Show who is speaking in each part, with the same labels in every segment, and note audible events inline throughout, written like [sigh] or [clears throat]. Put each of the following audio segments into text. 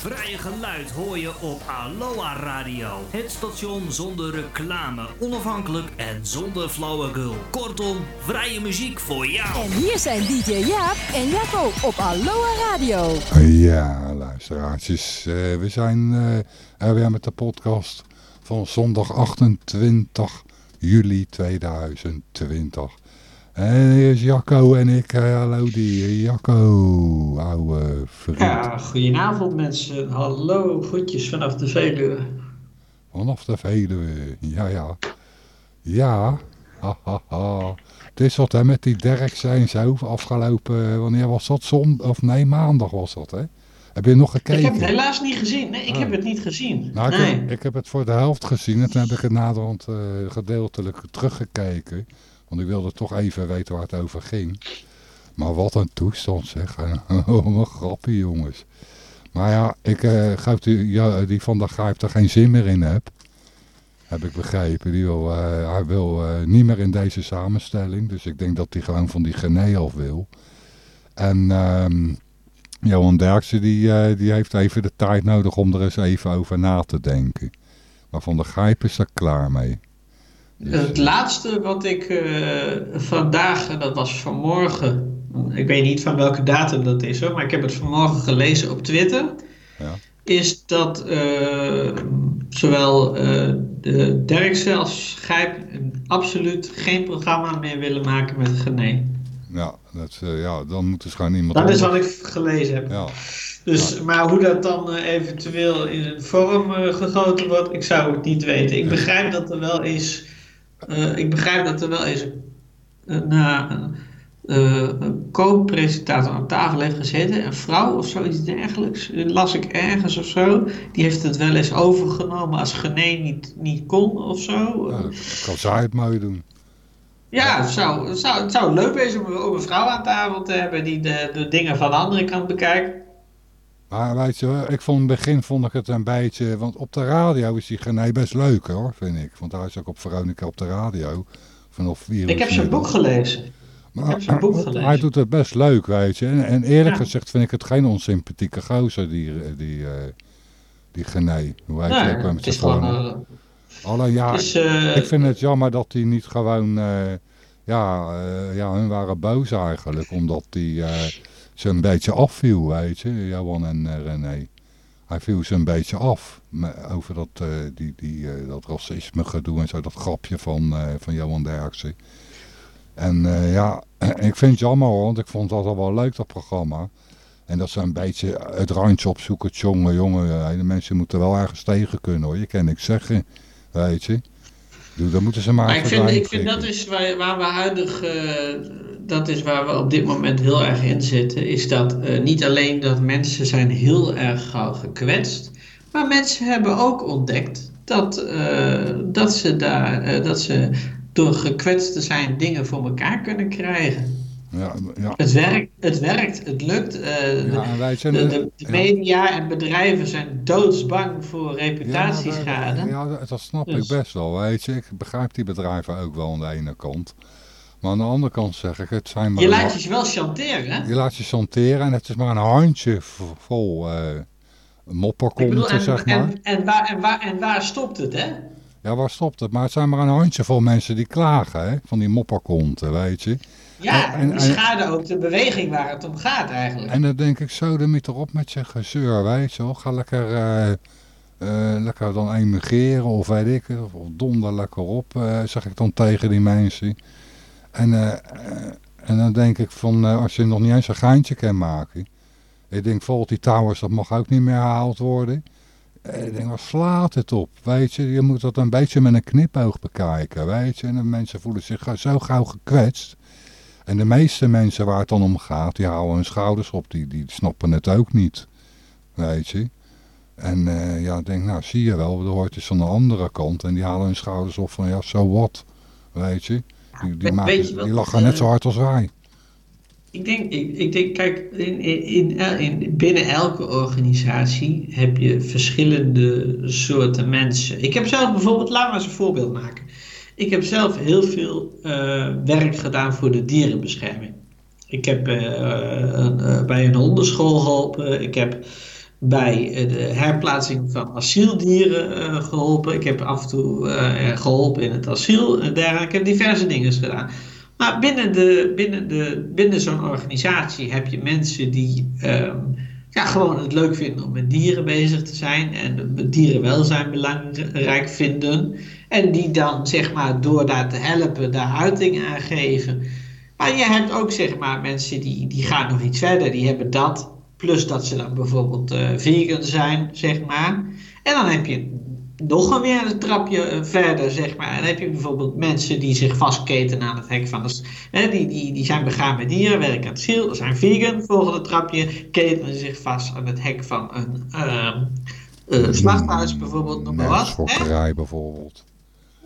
Speaker 1: vrije geluid hoor je op Aloha Radio. Het station zonder reclame, onafhankelijk en zonder flauwekul. Kortom, vrije muziek voor jou.
Speaker 2: En hier zijn DJ Jaap en Jacco op Aloha Radio.
Speaker 3: Ja, luisteraartjes. eh, we zijn eh, er weer met de podcast van zondag 28 juli 2020. En hier is Jacco en ik. eh, hallo die Jacco, oude vriend.
Speaker 4: Ja, goedenavond mensen. Hallo, groetjes vanaf de Veluwe.
Speaker 3: Vanaf de Veluwe, ja ja. Ja, ha, ha, ha. Het is wat hè, met die Derksen en zo, afgelopen, wanneer was dat? Zon, of nee, maandag was dat hè? Heb je nog gekeken?
Speaker 4: Ik heb het helaas niet gezien. Nee, ik
Speaker 3: Oh.
Speaker 4: heb het niet gezien.
Speaker 3: Nou, ik,
Speaker 4: nee.
Speaker 3: heb, ik heb het voor de helft gezien en toen heb ik het naderhand eh, gedeeltelijk teruggekeken. Want ik wilde toch even weten waar het over ging. Maar wat een toestand zeg. [laughs] Oh, wat grappie jongens. Maar ja, ik uh, geloof die, ja, die Van der Grijp er geen zin meer in heb. Heb ik begrepen. Die wil, uh, hij wil uh, niet meer in deze samenstelling. Dus ik denk dat hij gewoon van die Gené af wil. En um, Johan Derksen die, die heeft even de tijd nodig om er eens even over na te denken. Maar Van der Grijp is er klaar mee.
Speaker 4: Dus... Het laatste wat ik uh, vandaag, dat was vanmorgen, ik weet niet van welke datum dat is hoor, maar ik heb het vanmorgen gelezen op Twitter.
Speaker 3: Ja.
Speaker 4: Is dat uh, zowel uh, de Derksen als Gijp absoluut geen programma meer willen maken met Gené.
Speaker 3: Ja, dat, uh, ja, dan moet er gewoon iemand...
Speaker 4: Dat is wat ik gelezen heb.
Speaker 3: Ja.
Speaker 4: Dus, ja. Maar hoe dat dan uh, eventueel in een vorm uh, gegoten wordt, ik zou het niet weten. Ik begrijp dat er wel eens... Uh, ik begrijp dat er wel eens een, een co-presentator aan tafel heeft gezeten. Een vrouw of zoiets dergelijks. Las ik ergens of zo. Die heeft het wel eens overgenomen als Gené niet, niet kon of zo.
Speaker 3: Ja, kan zij het mooi doen.
Speaker 4: Ja, het zou, het zou, het zou leuk wezen om, een vrouw aan tafel te hebben die de, de dingen van de andere kant bekijkt.
Speaker 3: Maar weet je, ik vond in het begin vond ik het een beetje, want op de radio is die Gené best leuk hoor, vind ik. Want hij is ook op Veronica op de radio. Vanaf vier
Speaker 4: ik heb zijn boek gelezen.
Speaker 3: Maar,
Speaker 4: ik heb zijn boek gelezen.
Speaker 3: Hij doet het best leuk, weet je. En, en eerlijk ja. gezegd vind ik het geen onsympathieke gozer, die, die, uh, die Gené. Hoe heet
Speaker 4: ja,
Speaker 3: hij ook
Speaker 4: gewoon...
Speaker 3: Alleen ja,
Speaker 4: is, uh,
Speaker 3: ik vind het jammer dat hij niet gewoon... Uh, ja, ja, hun waren boos eigenlijk, omdat hij een beetje afviel, weet je, Johan en uh, René. Hij viel een beetje af over dat, uh, die, die, uh, dat racisme gedoe en zo, dat grapje van, van Johan Derksen. En ja, [clears throat] ik vind het jammer want ik vond dat al wel leuk, dat programma. En dat ze een beetje het randje opzoeken, jongen, jongen, de mensen moeten wel ergens tegen kunnen hoor, je kan niks zeggen, weet je. Dan moeten ze maar.
Speaker 4: maar ik vind, ik vind dat is waar, waar we huidig, uh, dat is waar we op dit moment heel erg in zitten, is dat uh, niet alleen dat mensen zijn heel erg gauw gekwetst, maar mensen hebben ook ontdekt dat, uh, dat, ze daar, dat ze door gekwetst te zijn dingen voor elkaar kunnen krijgen.
Speaker 3: Ja, ja.
Speaker 4: Het, werkt, het werkt, het lukt. Uh,
Speaker 3: ja,
Speaker 4: de, de, media en bedrijven zijn doodsbang voor reputatieschade.
Speaker 3: Ja, dat snap dus. ik best wel. Weet je. Ik begrijp die bedrijven ook wel aan de ene kant. Maar aan de andere kant zeg ik, het zijn maar...
Speaker 4: Je laat je wel chanteren, hè?
Speaker 3: Je laat je chanteren en het is maar een handje vol uh, mopperkonten, zeg maar.
Speaker 4: En, en, waar, en, waar, en waar stopt het, hè?
Speaker 3: Ja, waar stopt het? Maar het zijn maar een handjevol mensen die klagen, hè? Van die mopperkonten, weet je.
Speaker 4: Ja, en, die schaden ook de beweging waar het om gaat eigenlijk.
Speaker 3: En dan denk ik zo, dan moet erop met je gezeur, weet je wel. Ga lekker, uh, uh, lekker dan emigreren of weet ik of, of donder lekker op, uh, zeg ik dan tegen die mensen. En, en dan denk ik van, als je nog niet eens een geintje kan maken. Ik denk bijvoorbeeld die towers, dat mag ook niet meer herhaald worden. Ik denk, wat slaat het op, weet je. Je moet dat een beetje met een knipoog bekijken, weet je. En de mensen voelen zich zo gauw gekwetst. En de meeste mensen waar het dan om gaat, die houden hun schouders op, die, die snappen het ook niet. Weet je. En uh, ja, ik denk, nou zie je wel, er hoort eens aan de andere kant. En die halen hun schouders op van, ja, zo so wat. Weet je. Die, die, maken, die lachen net zo hard als wij.
Speaker 4: Ik denk, ik, ik denk kijk, in, in, in, binnen elke organisatie heb je verschillende soorten mensen. Ik heb zelf bijvoorbeeld, laten we eens een voorbeeld maken. Ik heb zelf heel veel uh, werk gedaan voor de dierenbescherming. Ik heb een, uh, bij een hondenschool geholpen. Ik heb bij eh, de herplaatsing van asieldieren eh, geholpen. Ik heb af en toe eh, geholpen in het asiel en dergelijke. Ik heb diverse dingen gedaan. Maar binnen, de, binnen, de, binnen zo'n organisatie heb je mensen die ehm, ja, gewoon het leuk vinden om met dieren bezig te zijn en het dierenwelzijn belangrijk vinden. En die dan, zeg maar, door daar te helpen, daar uiting aan geven. Maar je hebt ook, zeg maar, mensen die, die gaan nog iets verder. Die hebben dat, plus dat ze dan bijvoorbeeld uh, vegan zijn, zeg maar. En dan heb je nog een weer een trapje eh, verder, zeg maar. En dan heb je bijvoorbeeld mensen die zich vastketen aan het hek van... De, hè, die, die, die zijn begaan met dieren, werken aan het ziel, zijn vegan. Volgende trapje ketenen zich vast aan het hek van een uh, slachthuis bijvoorbeeld, noem maar wat.
Speaker 3: Bijvoorbeeld.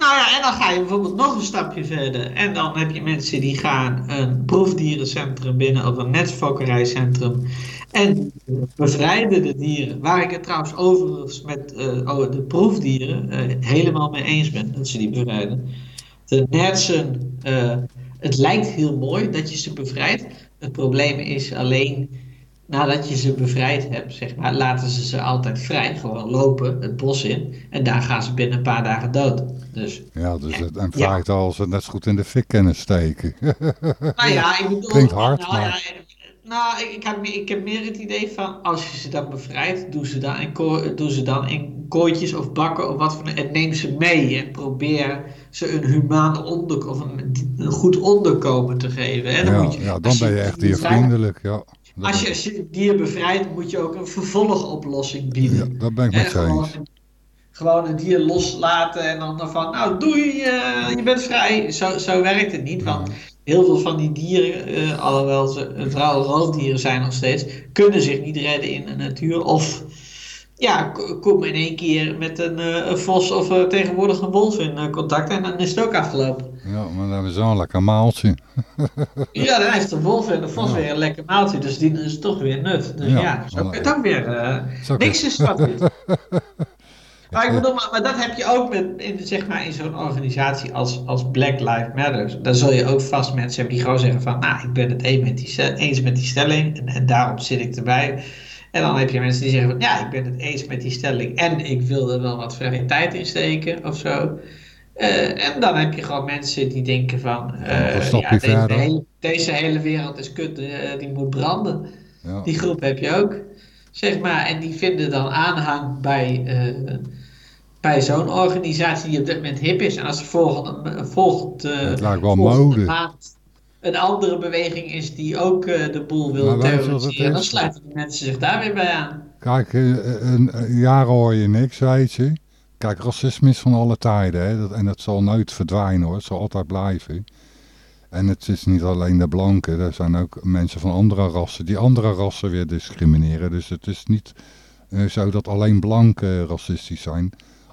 Speaker 4: Nou ja, en dan ga je bijvoorbeeld nog een stapje verder. En dan heb je mensen die gaan een proefdierencentrum binnen of een netfokkerijcentrum. En bevrijden de dieren. Waar ik het trouwens overigens met uh, de proefdieren uh, helemaal mee eens ben dat ze die bevrijden. De nertsen, uh, het lijkt heel mooi dat je ze bevrijdt. Het probleem is alleen nadat je ze bevrijd hebt, zeg maar, laten ze ze altijd vrij, gewoon lopen het bos in. En daar gaan ze binnen een paar dagen dood. Dus,
Speaker 3: ja, dus het, en vraagt ja. al ze net zo goed in de fik kunnen steken. [laughs]
Speaker 4: nou ja, ik bedoel...
Speaker 3: Klinkt hard,
Speaker 4: nou,
Speaker 3: maar...
Speaker 4: Ja, nou, ik, ik, heb, ik heb meer het idee van, als je ze dan bevrijdt, doe ze dan in, doe ze dan in kooitjes of bakken of wat voor en neem ze mee en probeer ze een humaan onder, of een, een goed onderkomen te geven. Hè? Dan
Speaker 3: ja,
Speaker 4: moet je,
Speaker 3: ja, dan ben je echt diervriendelijk, ja.
Speaker 4: Als je, als je dier bevrijdt, moet je ook een vervolgoplossing bieden.
Speaker 3: Ja, dat ben ik met je eens.
Speaker 4: Gewoon het dier loslaten en dan van, nou doei, uh, je bent vrij. Zo, zo werkt het niet, want heel veel van die dieren, uh, alhoewel ze vooral roofdieren zijn nog steeds, kunnen zich niet redden in de natuur. Of ja, kom in één keer met een, uh, een vos of tegenwoordig een wolf in contact en dan is het ook afgelopen.
Speaker 3: Ja, maar dan hebben ze zo'n lekker maaltje. [laughs]
Speaker 4: ja, dan heeft de wolf en de vos ja. weer een lekker maaltje, dus die is toch weer nut. Dus ja, ja zo kun je het ook weer. niks is wat [laughs] Maar ik bedoel, maar, maar, dat heb je ook met, in, zeg maar, in zo'n organisatie als, als Black Lives Matter. Dan zul je ook vast mensen hebben die gewoon zeggen van, nou, ik ben het eens met die, eens met die stelling en, en daarom zit ik erbij. En dan heb je mensen die zeggen van, ja, ik ben het eens met die stelling en ik wil er wel wat vrije tijd in steken of zo. Uh, en dan heb je gewoon mensen die denken van, uh, ja, deze, hele, deze, hele, wereld is kut, uh, die moet branden. Ja. Die groep heb je ook, zeg maar. En die vinden dan aanhang bij bij zo'n organisatie die op dit moment hip is. En als er volgende, volgend,
Speaker 3: mode.
Speaker 4: maand een andere beweging is die ook de boel wil terroriseren, dan sluiten die mensen zich daar weer bij aan.
Speaker 3: Kijk, een, een jaren hoor je niks, weet je. Kijk, racisme is van alle tijden. Hè? Dat, en dat zal nooit verdwijnen hoor. Het zal altijd blijven. En het is niet alleen de blanken. Er zijn ook mensen van andere rassen die andere rassen weer discrimineren. Dus het is niet uh, zo dat alleen blanken racistisch zijn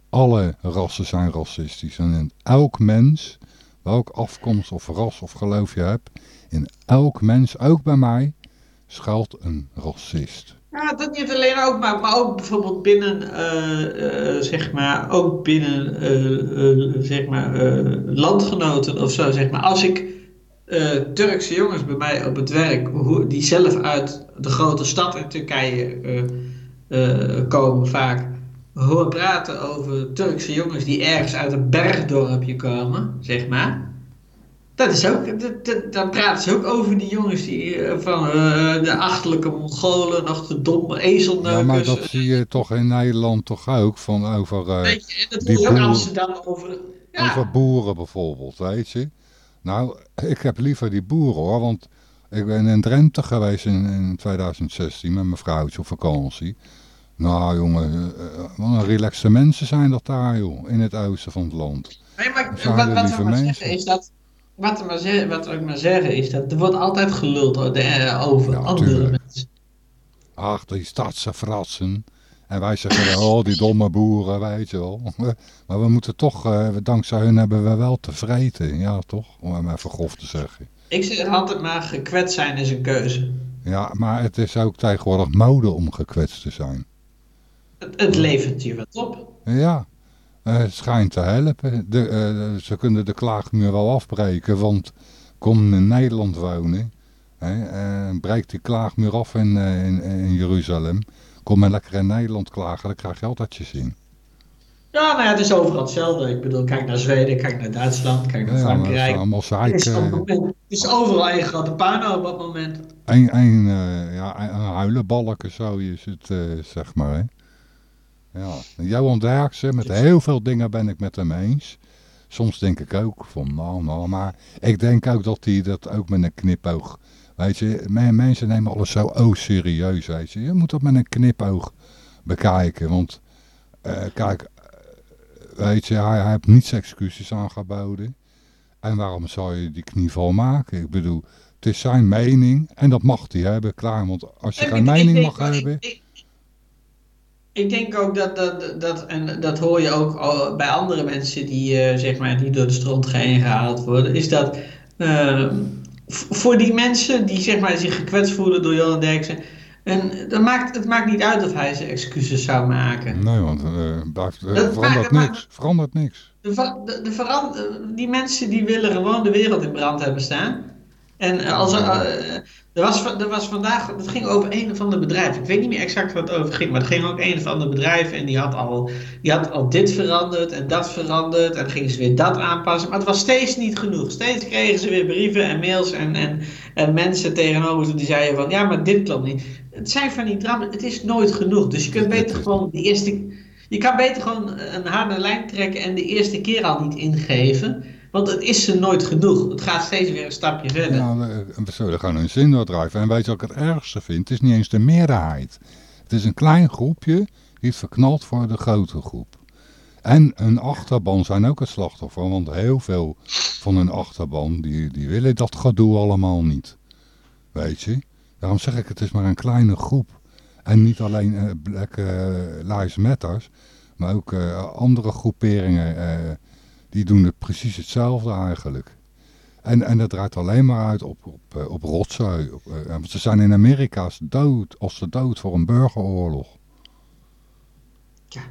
Speaker 3: alle rassen zijn racistisch. En elk mens, welke afkomst of ras of geloof je hebt, in elk mens, ook bij mij, schuilt een racist.
Speaker 4: Ja, dat niet alleen ook, maar, maar ook bijvoorbeeld binnen, uh, uh, zeg maar, ook binnen, uh, zeg maar, landgenoten of zo, zeg maar. Als ik Turkse jongens bij mij op het werk, die zelf uit de grote stad in Turkije komen vaak, hoor praten over Turkse jongens die ergens uit een bergdorpje komen, zeg maar. Dat is ook, dat, dat, dan praten ze ook over die jongens die van uh, de achterlijke Mongolen, nog de domme ezelneukers.
Speaker 3: Ja, maar dat zie je toch in Nederland toch ook, van over uh,
Speaker 4: weet je, dat die boeren, Amsterdam over... Ja.
Speaker 3: Over boeren bijvoorbeeld, weet je. Nou, ik heb liever die boeren hoor, want ik ben in Drenthe geweest in, in 2016 met mijn vrouwtje op vakantie. Nou jongen, wat een relaxte mensen zijn dat daar joh, in het oosten van het land.
Speaker 4: Nee, maar wat, wat we maar zeggen is dat, wat, maar zeggen, wat we maar zeggen is dat er wordt altijd geluld over ja, andere tuurlijk. mensen.
Speaker 3: Ach, die stadse fratsen. En wij zeggen, [laughs] oh die domme boeren, weet je wel. [laughs] Maar we moeten toch, uh, dankzij hun hebben we wel tevreden. Ja toch, om hem even grof te zeggen.
Speaker 4: Ik zeg altijd maar, gekwetst zijn is een keuze.
Speaker 3: Ja, maar het is ook tegenwoordig mode om gekwetst te zijn.
Speaker 4: Het, het levert je wat op.
Speaker 3: Ja, schijnt te helpen. De, uh, ze kunnen de klaagmuur wel afbreken, want kom in Nederland wonen. Hè, uh, breek die klaagmuur af in, in, in, Jeruzalem. Kom maar lekker in Nederland klagen, dan krijg je altijd je zin.
Speaker 4: Ja, nou ja, het is overal hetzelfde. Ik bedoel, kijk naar Zweden, kijk naar Duitsland, kijk naar
Speaker 3: Ja, maar
Speaker 4: Frankrijk. Het is, op het
Speaker 3: zeiken.
Speaker 4: moment- het is overal één grote op het moment.
Speaker 3: Een, een, eh, ja, een, een huilenbalken zo is het, eh, zeg maar. Hè. Ja. Johan Derksen, met heel veel dingen ben ik met hem eens. Soms denk ik ook van, nou, nou, maar ik denk ook dat hij dat ook met een knipoog... Weet je, me- mensen nemen alles zo oh serieus, weet je. Je moet dat met een knipoog bekijken, want eh, kijk, eh, weet je, hij, hij heeft niets excuses aangeboden. En waarom zou je die knieval maken? Ik bedoel, het is zijn mening en dat mag hij hebben, klaar. Want als je
Speaker 4: Ik-
Speaker 3: geen
Speaker 4: ik
Speaker 3: mening mag
Speaker 4: ik-
Speaker 3: hebben...
Speaker 4: Ik, denk ook dat, dat, dat, en dat hoor je ook bij andere mensen die, eh, zeg maar, die door de stront heen gehaald worden, is dat v- voor die mensen die zeg maar, zich gekwetst voelen door Johan Derksen, en dat maakt, het maakt niet uit of hij zijn excuses zou maken.
Speaker 3: Nee, want eh eh,
Speaker 4: Dat
Speaker 3: verandert
Speaker 4: maakt-
Speaker 3: niks. Verandert niks.
Speaker 4: De, de, de veran- die mensen die willen gewoon de wereld in brand hebben staan. En eh, als er, eh, er, was, er was vandaag, het ging over een of ander bedrijf. Ik weet niet meer exact wat het over ging, maar het ging ook een of ander bedrijf en die had al, die had al dit veranderd en dat veranderd en gingen ze weer dat aanpassen. Maar het was steeds niet genoeg. Steeds kregen ze weer brieven en mails en, en, en mensen tegenover ze die zeiden van ja, maar dit klopt niet. Het zijn van die drama, het is nooit genoeg. Dus je kunt beter gewoon de eerste je kan beter gewoon een harde lijn trekken en de eerste keer al niet ingeven. Want het is ze nooit genoeg. Het gaat steeds weer een stapje verder.
Speaker 3: Nou, eh, we zullen gewoon hun zin doordrijven. En weet je wat ik het ergste vind? Het is niet eens de meerderheid. Het is een klein groepje die het verknalt voor de grote groep. En hun achterban zijn ook het slachtoffer. Want heel veel van hun achterban, die, die willen dat gedoe allemaal niet. Weet je? Daarom zeg ik, het is maar een kleine groep. En niet alleen eh, Black eh, Lives Matters, maar ook andere groeperingen, die doen het precies hetzelfde eigenlijk. En, en dat draait alleen maar uit op, op, eh, op rotzooi. Op, eh, want ze zijn in Amerika dood, als ze dood voor een burgeroorlog.
Speaker 4: Ja.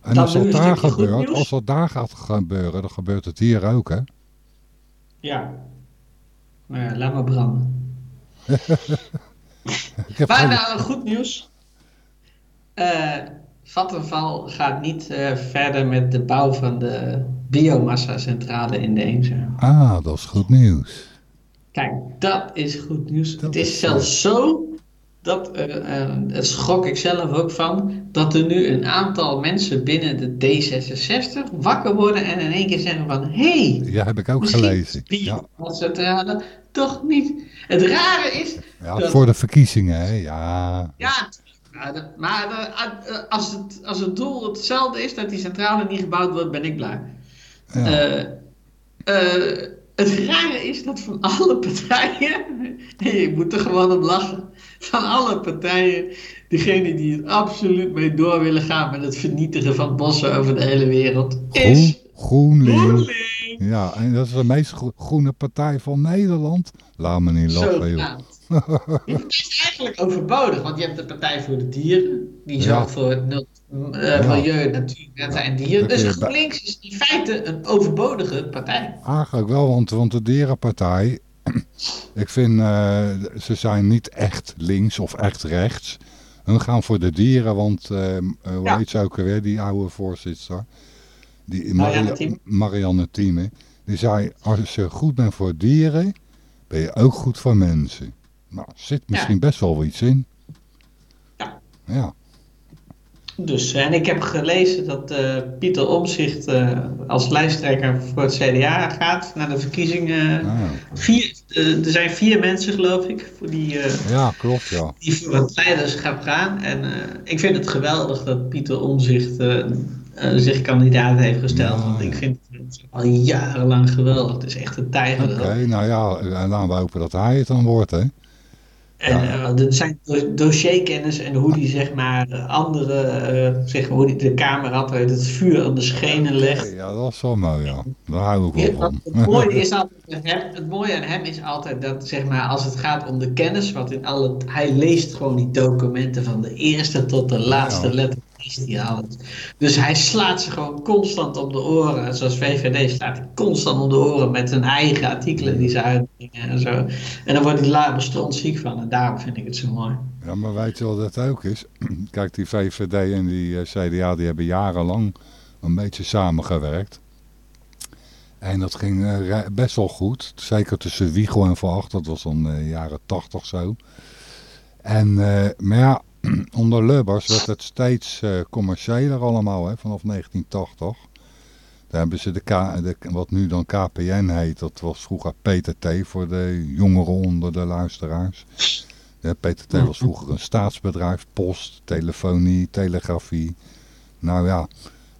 Speaker 3: En als dat daar gebeurt, als dat daar gaat gebeuren, dan gebeurt het hier ook, hè?
Speaker 4: Ja. Nou ja, laat maar branden. [laughs] Maar nou, goed nieuws. Eh Vattenfall gaat niet eh, verder met de bouw van de biomassa-centrale in de.
Speaker 3: Ah, dat is goed nieuws.
Speaker 4: Kijk, dat is goed nieuws.
Speaker 3: Dat
Speaker 4: het is,
Speaker 3: is
Speaker 4: zelfs zo, dat, eh, eh, daar schrok ik zelf ook van, dat er nu een aantal mensen binnen de D66 wakker worden en in één keer zeggen van, hé, hey,
Speaker 3: Ja, heb ik ook gelezen. Ja,
Speaker 4: biomassa-centrale toch niet. Het rare is,
Speaker 3: ja
Speaker 4: dat-
Speaker 3: voor de verkiezingen, hè? Ja.
Speaker 4: ja, maar, de- maar de- eh, als, het, als het doel hetzelfde is, dat die centrale niet gebouwd wordt, ben ik blij.
Speaker 3: ja.
Speaker 4: Eh, eh, het rare is dat van alle partijen, [laughs] je moet er gewoon op lachen, van alle partijen, degene die het absoluut mee door willen gaan met het vernietigen van bossen over de hele wereld, is
Speaker 3: Groen, GroenLinks. Ja, en dat is de meest gro- groene partij van Nederland. Laat me niet lachen, joh.
Speaker 4: Partij is eigenlijk overbodig, want je hebt de Partij voor de Dieren, die
Speaker 3: Ja.
Speaker 4: zorgt voor het nul- eh,
Speaker 3: Ja.
Speaker 4: milieu, natuur, en dieren. Dus GroenLinks is in feite een overbodige partij.
Speaker 3: Eigenlijk wel, want, want de dierenpartij, [clears throat] ik vind, eh, ze zijn niet echt links of echt rechts. Hun gaan voor de dieren, want, eh, hoe
Speaker 4: Ja.
Speaker 3: heet ze ook alweer, die oude voorzitter, die
Speaker 4: Marianne
Speaker 3: Maria-
Speaker 4: Thieme.
Speaker 3: Marianne Thieme, die zei, als je goed bent voor dieren, ben je ook goed voor mensen. Nou, zit misschien best wel iets in.
Speaker 4: Ja.
Speaker 3: Ja,
Speaker 4: Dus, en ik heb gelezen dat eh, Pieter Omzicht als lijsttrekker voor het CDA gaat naar de verkiezingen.
Speaker 3: nou,
Speaker 4: Vier, eh, er zijn vier mensen, geloof ik, voor die, eh,
Speaker 3: ja klopt, ja.
Speaker 4: die voor het leiderschap gaan. En eh, ik vind het geweldig dat Pieter Omzicht zich kandidaat heeft gesteld. Want ik vind het al jarenlang geweldig. Het is echt een tijger.
Speaker 3: Oké, nou ja, en laten we hopen dat hij het dan wordt, hè.
Speaker 4: En
Speaker 3: Ja.
Speaker 4: eh, er zijn do- dossierkennis en hoe die zeg maar eh, andere, eh, zeg maar, hoe die de Kamer had, weet het vuur aan de schenen legt.
Speaker 3: Ja, dat is wel mooi, ja. Daar hou ik wel van.
Speaker 4: het, mooie [laughs] is altijd het mooie aan hem is altijd dat, zeg maar, als het gaat om de kennis, wat in alle, hij leest gewoon die documenten van de eerste tot de laatste
Speaker 3: Ja.
Speaker 4: letter hij alles. Dus hij slaat ze gewoon constant om de oren. Zoals VVD slaat hij constant om de oren met hun eigen artikelen die ze uitbrengen en zo. En dan wordt hij later strontziek van. En daarom vind ik het zo mooi.
Speaker 3: Ja, maar weet je wat dat ook is? [clears throat] Kijk, die VVD en die eh, CDA die hebben jarenlang een beetje samengewerkt. En dat ging eh, best wel goed. Zeker tussen Wiegel en Van Acht. Dat was dan uh, jaren tachtig zo. En, maar ja, [clears throat] onder Lubbers werd het steeds commerciëler allemaal hè, vanaf 1980. Daar hebben ze de, K, de, wat nu dan KPN heet. Dat was vroeger PTT voor de jongeren onder de luisteraars. Ja, PTT was vroeger een staatsbedrijf, post, telefonie, telegrafie. Nou ja,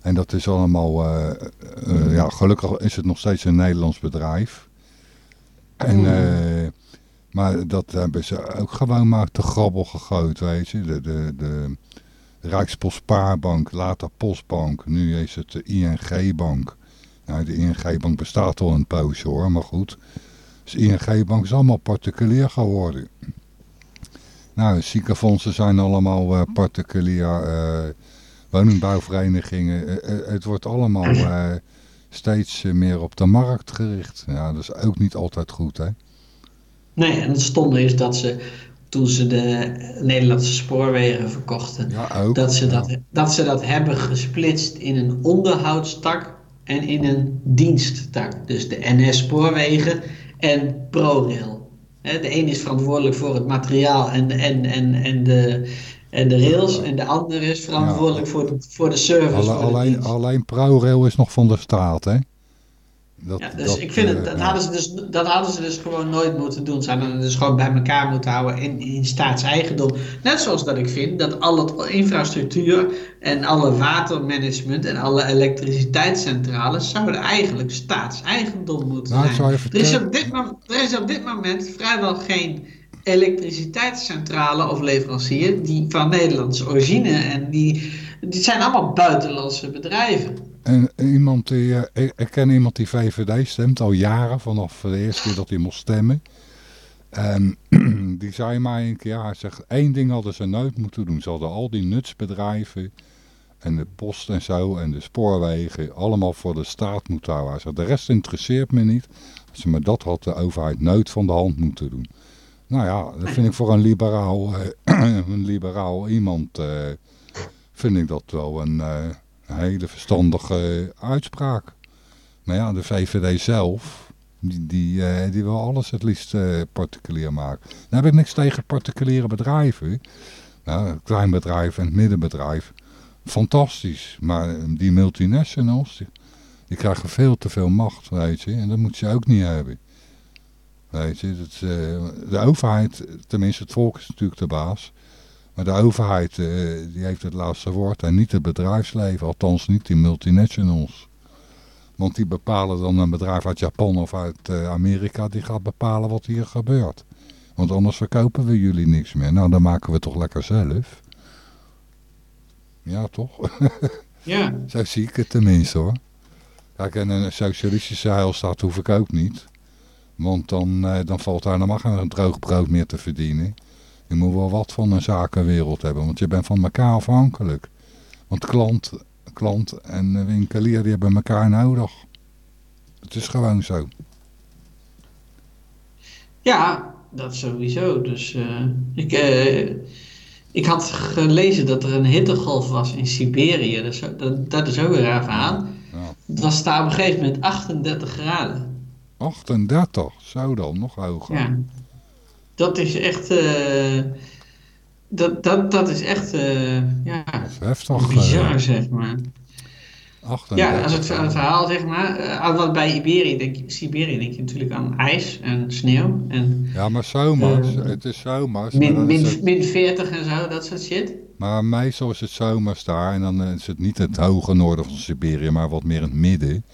Speaker 3: en dat is allemaal, uh, uh, ja, gelukkig is het nog steeds een Nederlands bedrijf. En, uh, maar dat hebben ze ook gewoon maar te grabbel gegooid, weet je. De, de, de Rijkspostpaarbank, later Postbank, nu is het de ING-bank. Nou, de ING-bank bestaat al een poosje hoor, maar goed. Dus ING-bank is allemaal particulier geworden. Nou, ziekenfondsen zijn allemaal uh, particulier, uh, woningbouwverenigingen. Uh, het wordt allemaal steeds meer op de markt gericht. Ja, dat is ook niet altijd goed, hè?
Speaker 4: Nee, en het stomde is dat ze, toen ze de Nederlandse spoorwegen verkochten,
Speaker 3: ja, ook,
Speaker 4: dat, ze
Speaker 3: ja.
Speaker 4: dat, dat ze dat hebben gesplitst in een onderhoudstak en in een diensttak. Dus de NS spoorwegen en ProRail. De een is verantwoordelijk voor het materiaal en, en, en, en, de, en de rails. En de ander is verantwoordelijk
Speaker 3: Ja.
Speaker 4: voor, de, voor de service.
Speaker 3: Alle,
Speaker 4: voor de
Speaker 3: alleen,
Speaker 4: dienst.
Speaker 3: alleen ProRail is nog van de staat, hè? Dat,
Speaker 4: Ja, dus
Speaker 3: dat,
Speaker 4: ik vind het,
Speaker 3: eh,
Speaker 4: dat, hadden ze dus, dat hadden ze dus gewoon nooit moeten doen. Ze hadden het dus gewoon bij elkaar moeten houden in, in staatseigendom. Net zoals dat ik vind dat al het infrastructuur en alle watermanagement en alle elektriciteitscentrales zouden eigenlijk staatseigendom moeten
Speaker 3: Nou,
Speaker 4: zijn. er, is op dit, er is op dit moment vrijwel geen elektriciteitscentrale of leverancier die van Nederlandse origine en die, die zijn allemaal buitenlandse bedrijven.
Speaker 3: En iemand die, eh, ik, ken iemand die VVD stemt al jaren, vanaf de eerste keer dat hij mocht stemmen. En [clears throat] die zei mij een keer, hij zegt, één ding hadden ze nooit moeten doen. Ze hadden al die nutsbedrijven en de post en zo en de spoorwegen allemaal voor de staat moeten houden. Hij de rest interesseert me niet. Zegt, maar dat had de overheid nooit van de hand moeten doen. Nou ja, dat vind ik voor een liberaal, eh, [clears throat] een liberaal iemand, eh, vind ik dat wel een... een hele verstandige uitspraak. Maar ja, de VVD zelf, die, die, eh, die wil alles het liefst eh, particulier maken. Dan heb ik niks tegen particuliere bedrijven. Nou, het kleinbedrijf en het middenbedrijf, fantastisch. Maar eh, die multinationals, die, krijgen veel te veel macht, weet je. En dat moet je ook niet hebben. Weet je, dat, de overheid, tenminste het volk is natuurlijk de baas. Maar de overheid eh, die heeft het laatste woord en niet het bedrijfsleven, althans niet die multinationals. Want die bepalen dan een bedrijf uit Japan of uit eh, Amerika, die gaat bepalen wat hier gebeurt. Want anders verkopen we jullie niks meer. Nou, dan maken we toch lekker zelf. Ja, toch? [laughs]
Speaker 4: Ja.
Speaker 3: Zo zie ik het tenminste hoor. Kijk, en een socialistische heilstaat hoef ik ook niet. Want dan, eh, dan valt daar helemaal geen droog brood meer te verdienen. Je moet wel wat van een zakenwereld hebben, want je bent van elkaar afhankelijk. Want klant, klant en winkelier die hebben elkaar nodig. Het is gewoon zo.
Speaker 4: Ja, dat sowieso. Dus eh, ik, eh, ik had gelezen dat er een hittegolf was in Siberië. Dat is, ook- dat, dat is ook een raar verhaal.
Speaker 3: Ja.
Speaker 4: Het was daar op een gegeven moment 38 graden.
Speaker 3: 38, zo dan, nog hoger.
Speaker 4: Ja. Dat is echt... eh, dat, dat, dat is echt... eh, ja,
Speaker 3: Dat is heftig.
Speaker 4: bizar,
Speaker 3: eh,
Speaker 4: zeg maar.
Speaker 3: 38.
Speaker 4: Ja, als het, het verhaal, zeg maar... want bij Iberië denk, Siberië denk je natuurlijk aan ijs en sneeuw. En
Speaker 3: Ja, maar zomers. Het is zomers.
Speaker 4: min, min,
Speaker 3: het-
Speaker 4: min 40 en zo, dat soort shit.
Speaker 3: maar meestal is het zomers daar. En dan is het niet het hoge noorden van Siberië, maar wat meer in het midden.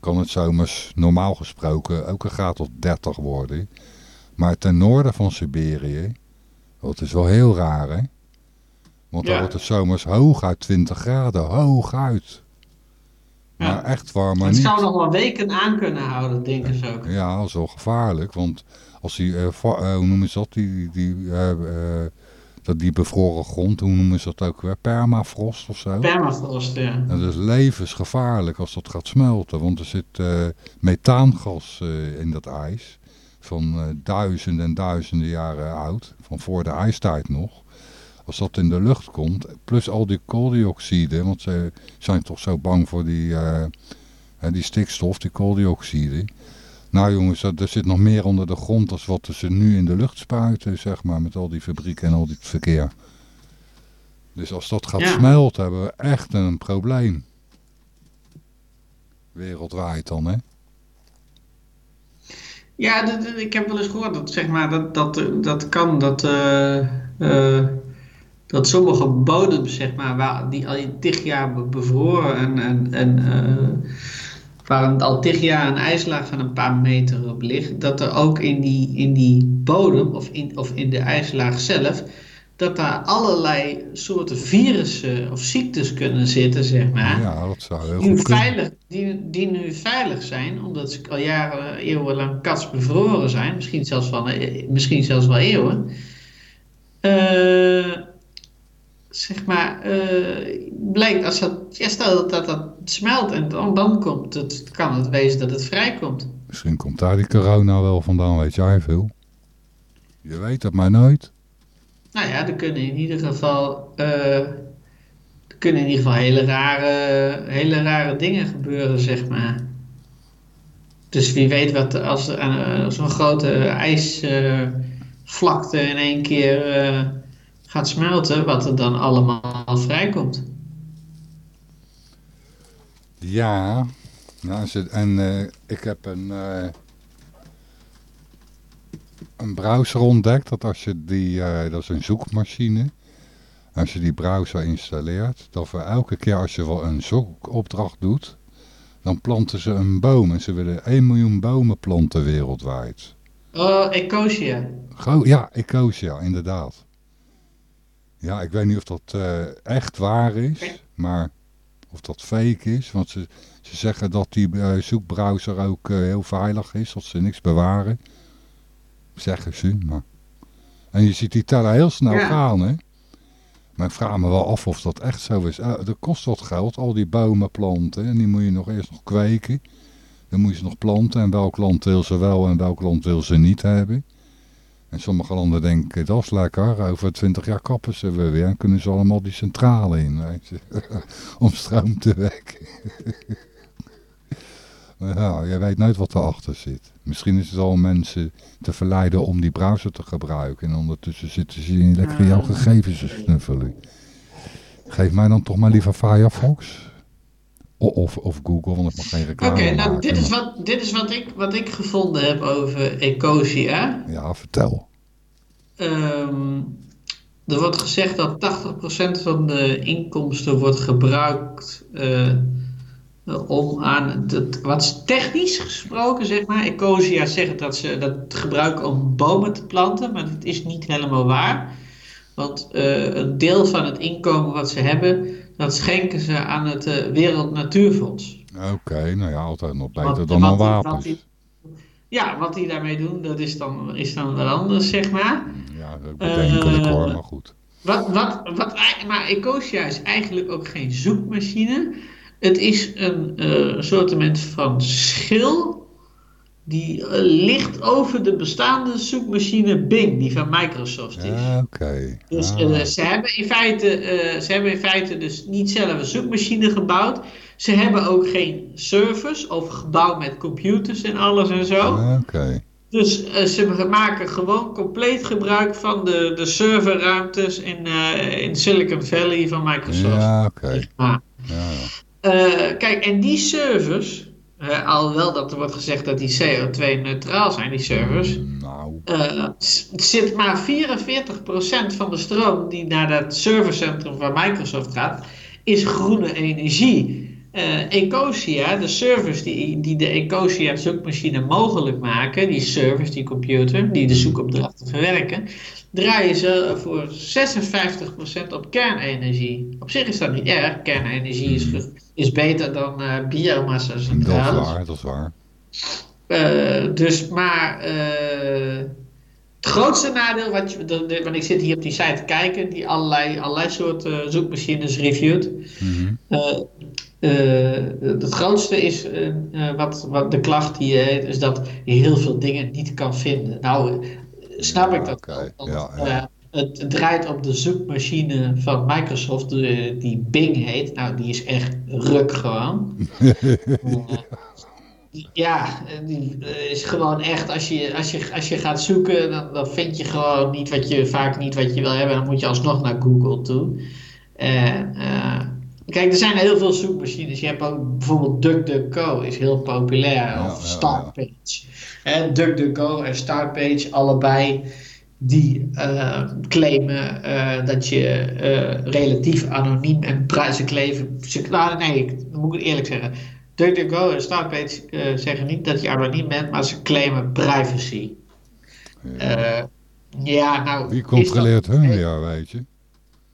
Speaker 3: Kan het zomers normaal gesproken ook een graad of 30 worden. Maar ten noorden van Siberië, dat is wel heel raar hè. Want dan
Speaker 4: Ja.
Speaker 3: wordt het zomers hooguit 20 graden, hooguit.
Speaker 4: Ja.
Speaker 3: Maar echt warm, maar
Speaker 4: het
Speaker 3: niet.
Speaker 4: zou nog wel weken aan kunnen houden, denken ze ook.
Speaker 3: Ja, dat is wel gevaarlijk. Want als die, eh, va- eh, hoe noemen ze dat, die, die eh, eh, dat die bevroren grond, hoe noemen ze dat ook weer, permafrost of zo?
Speaker 4: Permafrost, ja.
Speaker 3: Dat is levensgevaarlijk als dat gaat smelten, want er zit uh, methaangas uh, in dat ijs van uh, duizenden en duizenden jaren oud, van voor de ijstijd nog. Als dat in de lucht komt, plus al die kooldioxide, want ze zijn toch zo bang voor die, die stikstof, die kooldioxide. Nou jongens, er zit nog meer onder de grond dan wat ze nu in de lucht spuiten, zeg maar, met al die fabrieken en al dit verkeer. Dus als dat gaat smelten, hebben we echt een probleem. Wereldwijd dan, hè?
Speaker 4: Ja, ik heb wel eens gehoord dat, zeg maar, dat, dat, dat kan, dat, uh, uh, dat sommige bodems, zeg maar, waar, die al tig jaar bevroren en, en, en waar al tig jaar een ijslaag van een paar meter op ligt, dat er ook in die, in die bodem of in, of in de ijslaag zelf, dat daar allerlei soorten virussen of ziektes kunnen zitten, zeg maar.
Speaker 3: Ja, dat zou heel
Speaker 4: die
Speaker 3: goed
Speaker 4: veilig, die, die nu veilig zijn, omdat ze al jaren, eeuwenlang kats bevroren zijn, misschien zelfs, van, misschien zelfs wel eeuwen. Uh, zeg maar, uh, blijkt als dat, ja, stel dat dat smelt en dan, dan komt het, kan het wezen dat het vrijkomt.
Speaker 3: Misschien komt daar die corona wel vandaan, weet jij veel. Je weet het maar nooit.
Speaker 4: Nou ja, er kunnen in ieder geval, uh, er kunnen in ieder geval hele rare, hele rare dingen gebeuren, zeg maar. Dus wie weet wat als, als een grote ijsvlakte uh, in één keer gaat smelten, wat er dan allemaal vrijkomt.
Speaker 3: Ja, nou, en ik heb een, een browser ontdekt. Dat als je die, uh, dat is een zoekmachine. Als je die browser installeert, dat voor elke keer als je wel een zoekopdracht doet, dan planten ze een boom. En ze willen 1 miljoen bomen planten wereldwijd.
Speaker 4: Oh, Ecosia.
Speaker 3: Ja, Ecosia, inderdaad. Ja, ik weet niet of dat echt waar is, maar of dat fake is. Want ze, ze zeggen dat die uh, zoekbrowser ook heel veilig is, dat ze niks bewaren. Zeggen ze, maar... En je ziet die tellen heel snel ja. gaan, hè. Maar ik vraag me wel af of dat echt zo is. Uh, dat kost wat geld, al die bomen planten. En die moet je nog eerst nog kweken. Dan moet je ze nog planten. En welk land wil ze wel en welk land wil ze niet hebben. En sommige landen denken, dat is lekker, over twintig jaar kappen ze we weer en kunnen ze allemaal die centrale in, weet je, [laughs] om stroom te wekken. [laughs] ja, je weet nooit wat erachter zit. Misschien is het al mensen te verleiden om die browser te gebruiken en ondertussen zitten ze in lekker jouw gegevens te snuffelen. Geef mij dan toch maar liever Firefox. Of, of Google, want ik mag geen reclame
Speaker 4: Oké, okay, nou
Speaker 3: maken.
Speaker 4: dit is, wat, dit is wat, ik, wat ik gevonden heb over Ecosia.
Speaker 3: Ja, vertel.
Speaker 4: Um, er wordt gezegd dat 80% van de inkomsten wordt gebruikt uh, om aan, het, wat technisch gesproken zeg maar, Ecosia zegt dat ze dat gebruiken om bomen te planten, maar dat is niet helemaal waar. Want uh, een deel van het inkomen wat ze hebben, dat schenken ze aan het uh, Wereld Natuurfonds.
Speaker 3: Oké, okay, nou ja, altijd nog beter wat, dan wapens.
Speaker 4: Die, ja, wat die daarmee doen, dat is dan, is dan wat anders, zeg maar.
Speaker 3: Ja, dat bedenkelijk uh, hoor, maar goed.
Speaker 4: Wat, wat, wat, maar Ecosia is eigenlijk ook geen zoekmachine. Het is een uh, soortement van schil die uh, ligt over de bestaande zoekmachine Bing, die van Microsoft is.
Speaker 3: Ja, oké. Okay.
Speaker 4: Dus ah. ze, hebben in feite, ze hebben in feite dus niet zelf een zoekmachine gebouwd. Ze hebben ook geen servers of gebouw met computers en alles en zo.
Speaker 3: Ah, okay.
Speaker 4: Dus ze maken gewoon compleet gebruik van de, de serverruimtes in, in Silicon Valley van Microsoft.
Speaker 3: Ja, oké. Okay.
Speaker 4: Ja.
Speaker 3: Ja.
Speaker 4: Uh, kijk, en die servers, alhoewel dat er wordt gezegd dat die CO2-neutraal zijn, die servers,
Speaker 3: nou.
Speaker 4: zit maar 44% van de stroom die naar dat servercentrum van Microsoft gaat, is groene energie. Uh, Ecosia, de servers die, die de Ecosia zoekmachine mogelijk maken, die servers, die computer, die de zoekopdrachten verwerken, draaien ze voor 56% op kernenergie. Op zich is dat niet erg, kernenergie is, is beter dan uh, biomassa centrales.
Speaker 3: Dat is waar, dat is waar.
Speaker 4: Uh, dus maar Het grootste nadeel, wat je, de, de- want ik zit hier op die site te kijken, die allerlei, allerlei soorten zoekmachines reviewt. Eh, eh, het grootste is eh, eh, wat, wat de klacht die je heeft, is dat je heel veel dingen niet kan vinden. Nou, eh, snap ik dat
Speaker 3: oké.
Speaker 4: wel, want,
Speaker 3: Ja, ja.
Speaker 4: eh, het draait op de zoekmachine van Microsoft, eh, die Bing heet. Nou, die is echt ruk gewoon. Eh, [laughs] ja, eh, die eh, is gewoon echt, als je, als je, als je gaat zoeken, dan, dan vind je gewoon niet wat je, vaak niet wat je wil hebben. Dan moet je alsnog naar Google toe. En, eh, kijk, er zijn heel veel zoekmachines. Je hebt ook bijvoorbeeld DuckDuckGo, is heel populair.
Speaker 3: Ja,
Speaker 4: of
Speaker 3: ja,
Speaker 4: Startpage. En DuckDuckGo en Startpage, allebei, die eh, claimen eh, dat je eh, relatief anoniem en prijzen kleven. Ze, nou, nee, ik, moet ik eerlijk zeggen. DuckDuckGo en Startpage zeggen niet dat je anoniem bent, maar ze claimen privacy. Ja, nou.
Speaker 3: Wie
Speaker 4: dat-
Speaker 3: controleert hun weer, weet je?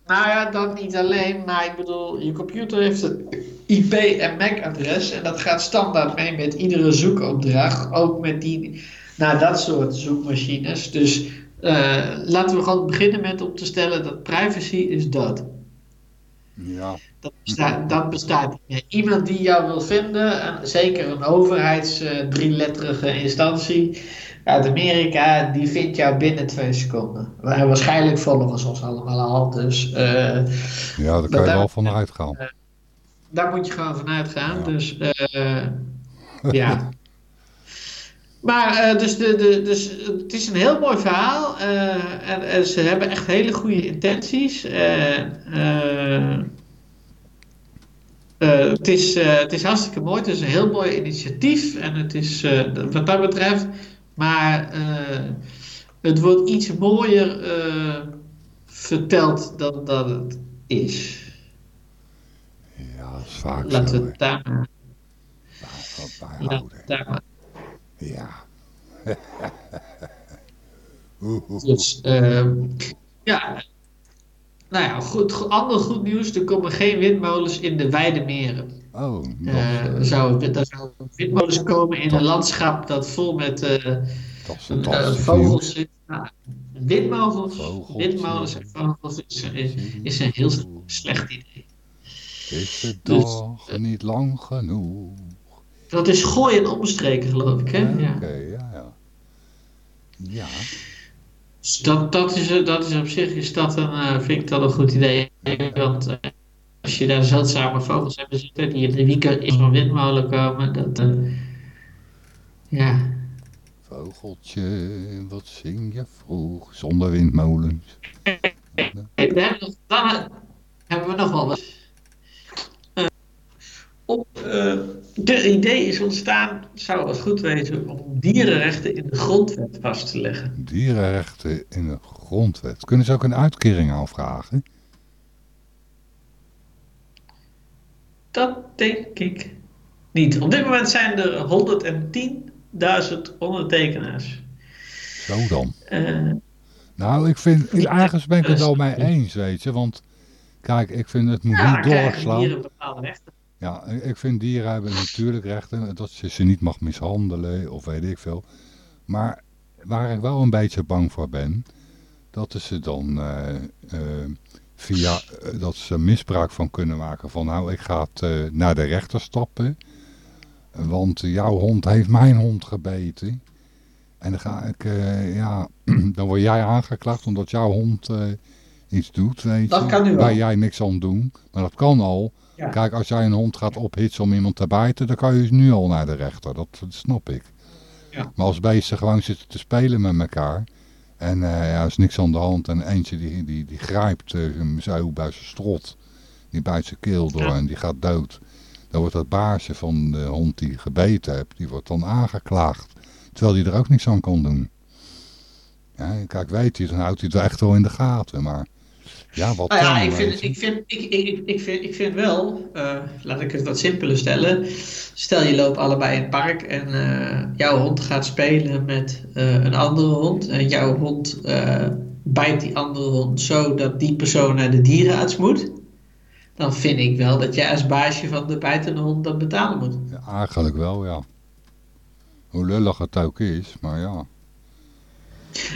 Speaker 4: Nou ja, dat niet alleen, maar ik bedoel, je computer heeft een IP- en MAC-adres en dat gaat standaard mee met iedere zoekopdracht, ook met die, nou, dat soort zoekmachines. Dus eh, laten we gewoon beginnen met op te stellen dat privacy is dood.
Speaker 3: Ja.
Speaker 4: Dat bestaat, dat bestaat niet meer. Iemand die jou wil vinden, en zeker een overheids drieletterige instantie uit Amerika, die vindt jou binnen twee seconden. En waarschijnlijk volgen ze ons allemaal al, dus... eh,
Speaker 3: ja, daar kan je
Speaker 4: daar-
Speaker 3: wel van uitgaan.
Speaker 4: Daar moet je gewoon vanuit gaan.
Speaker 3: Ja.
Speaker 4: Dus eh, ja. [laughs] Maar eh, dus, de, de, dus het is een heel mooi verhaal. eh, en, en ze hebben echt hele goede intenties. En, eh, eh, het, is, eh, het is hartstikke mooi. Het is een heel mooi initiatief. En het is eh, wat dat betreft. Maar eh, het wordt iets mooier eh, verteld dan dat het is.
Speaker 3: Ja, dat is vaak
Speaker 4: Laten
Speaker 3: zo.
Speaker 4: we
Speaker 3: hè.
Speaker 4: het daar maar Laten we het daar maar.
Speaker 3: Ja. [laughs]
Speaker 4: Dus, ehm, ja. Nou ja, goed, go- ander goed nieuws. Er komen geen windmolens in de wijde meren.
Speaker 3: Oh, dat,
Speaker 4: Eh,
Speaker 3: eh,
Speaker 4: er, zouden, er zouden windmolens komen in een landschap dat vol met eh,
Speaker 3: dat
Speaker 4: vogels zit. Nou, windmolens, en vogels is, is, is een heel slecht idee.
Speaker 3: Is de
Speaker 4: Dus,
Speaker 3: dag niet lang genoeg?
Speaker 4: Dat is gooi en omstreken, geloof ik. Hè?
Speaker 3: Ja,
Speaker 4: Ja.
Speaker 3: Oké, ja, ja. Ja,
Speaker 4: Dus dat, dat, is, dat is op zich is dat een, vind ik dat een goed idee. Want als je daar zeldzame vogels hebt zitten die in de weekend in zo'n windmolen komen, dat. eh, ja.
Speaker 3: vogeltje, wat zing je vroeg zonder windmolens?
Speaker 4: Dan eh, hebben we nog wel wat. Eh, op, eh, de idee is ontstaan, zou het goed wezen, om dierenrechten in de grondwet vast te leggen.
Speaker 3: Dierenrechten in de grondwet. Kunnen ze ook een uitkering aanvragen?
Speaker 4: Dat denk ik niet. Op dit moment zijn er 110.000 ondertekenaars.
Speaker 3: Zo dan.
Speaker 4: Eh,
Speaker 3: Nou, ik vind, ergens ben ik het wel mee eens, weet je. Want, kijk, ik vind het moet
Speaker 4: ja,
Speaker 3: niet doorslaan.
Speaker 4: dieren bepaalde rechten.
Speaker 3: Ja, ik vind dieren hebben natuurlijk rechten. Dat je ze niet mag mishandelen of weet ik veel. Maar waar ik wel een beetje bang voor ben, dat ze dan eh, eh, via eh, dat ze misbruik van kunnen maken. Van nou, ik ga het, eh, naar de rechter stappen. Want jouw hond heeft mijn hond gebeten. En dan ga ik, eh, ja, [clears throat] dan word jij aangeklaagd omdat jouw hond iets doet, weet
Speaker 4: Dat
Speaker 3: je.
Speaker 4: kan nu wel.
Speaker 3: Waar jij niks aan doen. Maar dat kan al.
Speaker 4: Ja.
Speaker 3: Kijk, als jij een hond gaat ophitsen om iemand te bijten, dan kan je dus nu al naar de rechter. Dat, dat snap ik.
Speaker 4: Ja.
Speaker 3: Maar als beesten gewoon zitten te spelen met elkaar. En eh, ja, er is niks aan de hand. En eentje die, die, die grijpt hem zo bij zijn strot. Die bijt zijn keel door en die gaat dood. Dan wordt dat baasje van de hond die gebeten hebt, die wordt dan aangeklaagd. Terwijl hij er ook niks aan kan doen. Ja, kijk, weet hij, dan houdt hij het wel echt wel in de gaten. Maar ja, wat
Speaker 4: Nou ja, ik vind, ik vind, ik, ik, ik vind, ik vind wel, eh, laat ik het wat simpeler stellen. Stel je loopt allebei in het park en eh, jouw hond gaat spelen met eh, een andere hond. En jouw hond bijt die andere hond zo dat die persoon naar de dierenarts moet. Dan vind ik wel dat jij als baasje van de bijtende hond dat betalen moet.
Speaker 3: Ja, eigenlijk wel, ja. Hoe lullig het ook is, maar ja.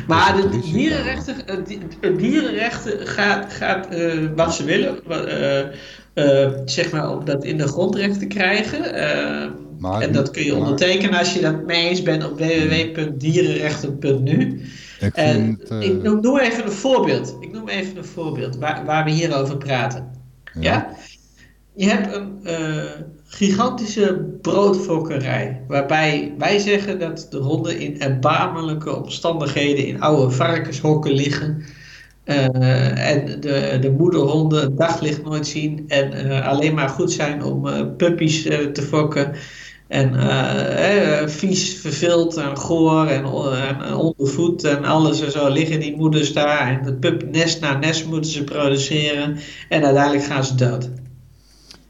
Speaker 4: Maar de, de dierenrechten, het di- het dierenrechten gaat, gaat eh, wat ze willen, eh, eh, zeg maar, om dat in de grondrecht te krijgen. eh,
Speaker 3: Maar-
Speaker 4: en dat kun je
Speaker 3: maar-
Speaker 4: ondertekenen als je dat mee eens bent op www.dierenrechten.nu.
Speaker 3: Ik
Speaker 4: En
Speaker 3: eh,
Speaker 4: ik noem, noem even een voorbeeld. Ik noem even een voorbeeld waar, waar we hier over praten. Ja? Je hebt een eh, gigantische broodfokkerij. Waarbij wij zeggen dat de honden in erbarmelijke omstandigheden in oude varkenshokken liggen. eh, en de, de moederhonden het daglicht nooit zien. En eh, alleen maar goed zijn om eh, puppies te fokken. En eh, vies, verveeld en goor en, en, ondervoed en alles en zo liggen die moeders daar. En het pup nest na nest moeten ze produceren. En uiteindelijk gaan ze dood.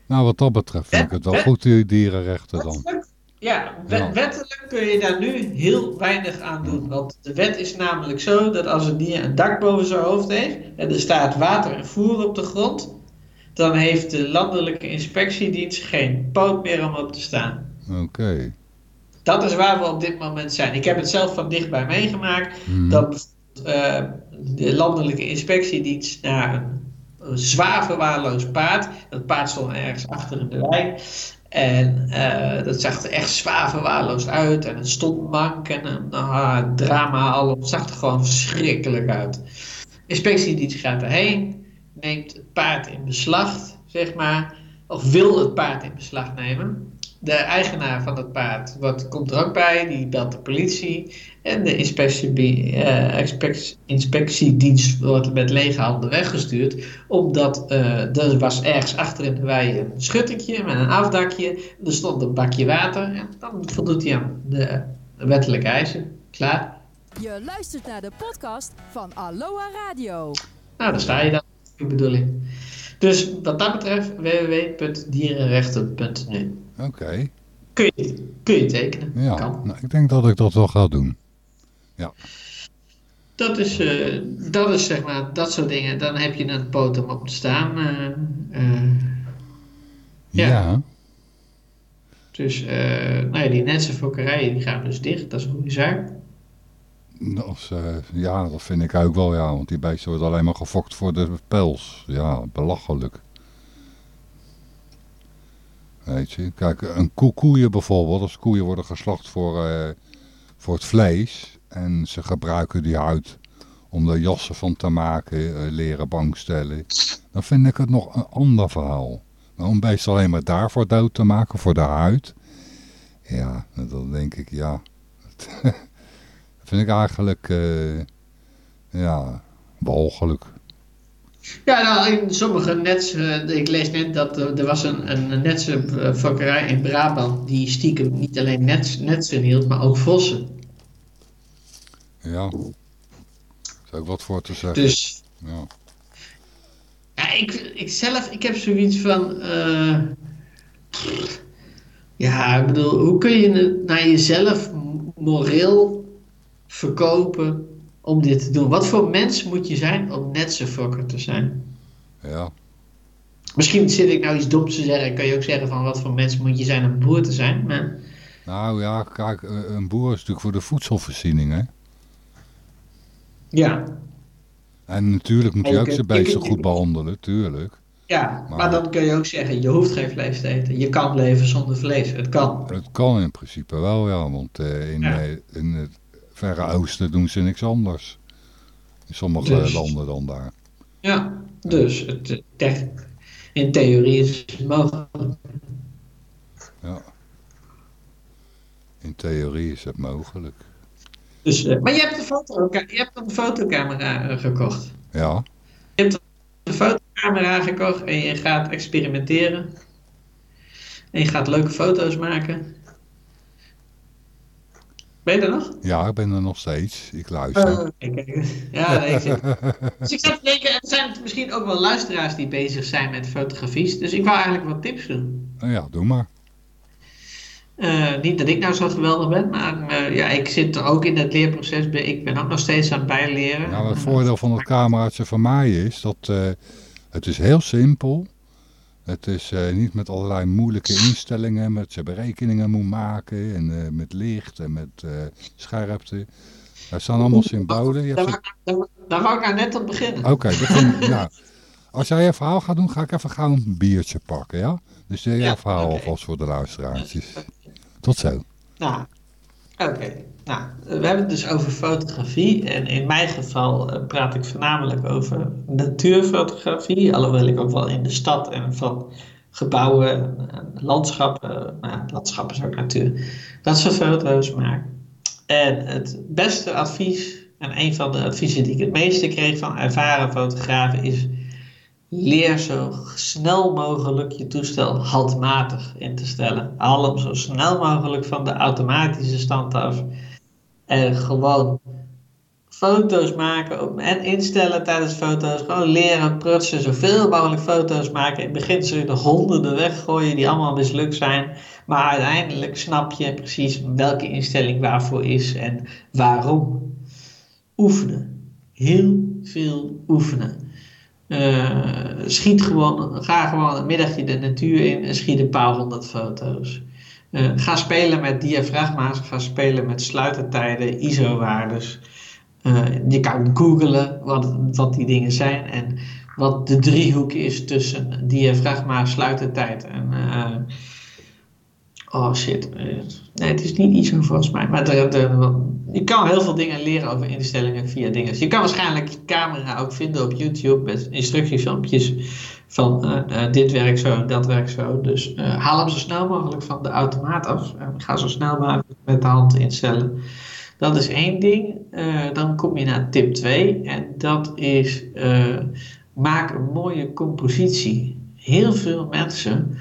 Speaker 3: Nou, wat dat betreft vind ik het wel goed, die dierenrechten dan.
Speaker 4: Ja, wet-
Speaker 3: Ja.
Speaker 4: wettelijk kun je daar nu heel weinig aan doen. Want de wet is namelijk zo dat als een dier een dak boven zijn hoofd heeft en er staat water en voer op de grond, dan heeft de landelijke inspectiedienst geen poot meer om op te staan.
Speaker 3: Oké.
Speaker 4: Dat is waar we op dit moment zijn. Ik heb het zelf van dichtbij meegemaakt.
Speaker 3: Mhm.
Speaker 4: Dat eh, de landelijke inspectiedienst naar een zwaar verwaarloosd paard. Dat paard stond ergens achter in de wei. En eh, dat zag er echt zwaar verwaarloosd uit. En het stond mank en een ah, drama al. Het zag er gewoon verschrikkelijk uit. Inspectiedienst gaat erheen, neemt het paard in beslag, zeg maar. Of wil het paard in beslag nemen. De eigenaar van het paard wat, komt er ook bij, die belt de politie. En de inspectie, inspec- inspectiedienst wordt met lege handen weggestuurd. Omdat eh, er was ergens achter in de wei een schuttertje met een afdakje. Er stond een bakje water. En dan voldoet hij aan de wettelijke eisen. Klaar.
Speaker 2: Je luistert naar de podcast van Aloha Radio.
Speaker 4: Nou, daar sta je dan. Die bedoeling. Dus wat dat betreft www.dierenrechten.nu
Speaker 3: Oké.
Speaker 4: kun je, kun je tekenen.
Speaker 3: Ja,
Speaker 4: Kan.
Speaker 3: nou, ik denk dat ik dat wel ga doen.
Speaker 4: Dat is, eh, dat is zeg maar, dat soort dingen. Dan heb je een poot om op te staan. eh, eh, Ja.
Speaker 3: Ja.
Speaker 4: dus, nou ja, die netse fokkerijen die gaan dus dicht. Dat is een goede zaak.
Speaker 3: Ja, dat vind ik ook wel, ja. Want die beesten worden alleen maar gefokt voor de pels. Ja, belachelijk. Kijk, een koe, koeien bijvoorbeeld. Als koeien worden geslacht voor, eh, voor het vlees. En ze gebruiken die huid om er jassen van te maken, eh, leren bankstellen. Dan vind ik het nog een ander verhaal. Maar om beesten alleen maar daarvoor dood te maken, voor de huid. Ja, dan denk ik, ja... [laughs] vind ik eigenlijk, eh, ja, walgelijk.
Speaker 4: Ja, nou, in sommige nets, eh, ik lees net dat er, er was een, een netse fokkerij in Brabant die stiekem niet alleen nets, netsen hield, maar ook vossen.
Speaker 3: Ja, is ook wat voor te zeggen.
Speaker 4: Dus
Speaker 3: Ja.
Speaker 4: Ja, ik, ik zelf, ik heb zoiets van. eh, ja, ik bedoel, hoe kun je het naar jezelf moreel verkopen om dit te doen? Wat voor mens moet je zijn om net zo fokker te zijn?
Speaker 3: ja,
Speaker 4: Misschien zit ik nou iets doms te zeggen. Kan je ook zeggen van wat voor mens moet je zijn om boer te zijn? Maar
Speaker 3: nou ja, kijk, eh, een boer is natuurlijk voor de voedselvoorziening, hè.
Speaker 4: ja,
Speaker 3: En natuurlijk moet
Speaker 4: En
Speaker 3: je ook zijn beesten goed behandelen, tuurlijk.
Speaker 4: ja. Maar,
Speaker 3: Maar-
Speaker 4: dan kun je ook zeggen, je hoeft geen vlees te eten. Je kan leven zonder vlees. Het kan.
Speaker 3: Het kan in principe wel, ja, want eh, in,
Speaker 4: Ja.
Speaker 3: eh, in het Verre Oosten doen ze niks anders. In sommige
Speaker 4: Dus-
Speaker 3: landen dan daar.
Speaker 4: Ja, dus het, eh, in theorie is het mogelijk.
Speaker 3: Ja. In theorie is het mogelijk.
Speaker 4: Dus, eh, maar je hebt, een foto, je hebt een fotocamera gekocht.
Speaker 3: Ja,
Speaker 4: Je hebt een fotocamera gekocht en je gaat experimenteren. En je gaat leuke foto's maken. Ben je er nog?
Speaker 3: ja, ik ben er nog steeds. Ik luister.
Speaker 4: Oh, oké, kijk. Ja, [laughs] nee, ik zit- Dus ik zat te denken, er zijn misschien ook wel luisteraars die bezig zijn met fotografies. Dus ik wou eigenlijk wat tips doen.
Speaker 3: Nou ja, doe maar.
Speaker 4: Eh, niet dat ik nou zo geweldig ben, maar eh, ja, ik zit er ook in het leerproces. Ik ben ook nog steeds aan het bijleren.
Speaker 3: Nou, het voordeel van het cameraatje van mij is dat eh, het is heel simpel. Het is eh, niet met allerlei moeilijke instellingen, met je berekeningen moet maken en eh, met licht en met eh, scherpte. Dat zijn allemaal symbolen. Je hebt
Speaker 4: Daar,
Speaker 3: ze-
Speaker 4: wou- ik nou net aan beginnen.
Speaker 3: Oké, begin. nou, als jij je verhaal gaat doen, ga ik even gauw een biertje pakken, ja? Dus jouw
Speaker 4: Ja,
Speaker 3: verhaal alvast voor de luisteraartjes. Tot zo.
Speaker 4: Nou, oké. Nou, we hebben het dus over fotografie. En in mijn geval eh, praat ik voornamelijk over natuurfotografie. Alhoewel ik ook wel in de stad en van gebouwen, en, en landschappen, nou, landschappen is ook natuur, dat soort foto's maak. En het beste advies, en een van de adviezen die ik het meeste kreeg van ervaren fotografen, is leer zo snel mogelijk je toestel handmatig in te stellen. Haal zo snel mogelijk van de automatische stand af. En gewoon foto's maken en instellen tijdens foto's. Gewoon leren, prutsen, zoveel mogelijk foto's maken. In het begin zul je er honderden weggooien die allemaal mislukt zijn. Maar uiteindelijk snap je precies welke instelling waarvoor is en waarom. Oefenen. Heel veel oefenen. Eh, schiet gewoon, ga gewoon een middagje de natuur in en schiet een paar honderd foto's. Eh, ga spelen met diafragma's, ga spelen met sluitertijden, ISO-waardes. Eh, je kan googlen wat, wat die dingen zijn en wat de driehoek is tussen diafragma, sluitertijd en. oh shit. Nee, het is niet ISO volgens mij. Maar je kan heel veel dingen leren over instellingen via dingen. Je kan waarschijnlijk je camera ook vinden op YouTube met instructiefilmpjes van eh, eh, dit werkt zo, dat werkt zo. Dus eh, haal hem zo snel mogelijk van de automaat af ga zo snel mogelijk met de hand instellen. Dat is één ding. Dan kom je naar tip 2 en dat is maak een mooie compositie. Heel veel mensen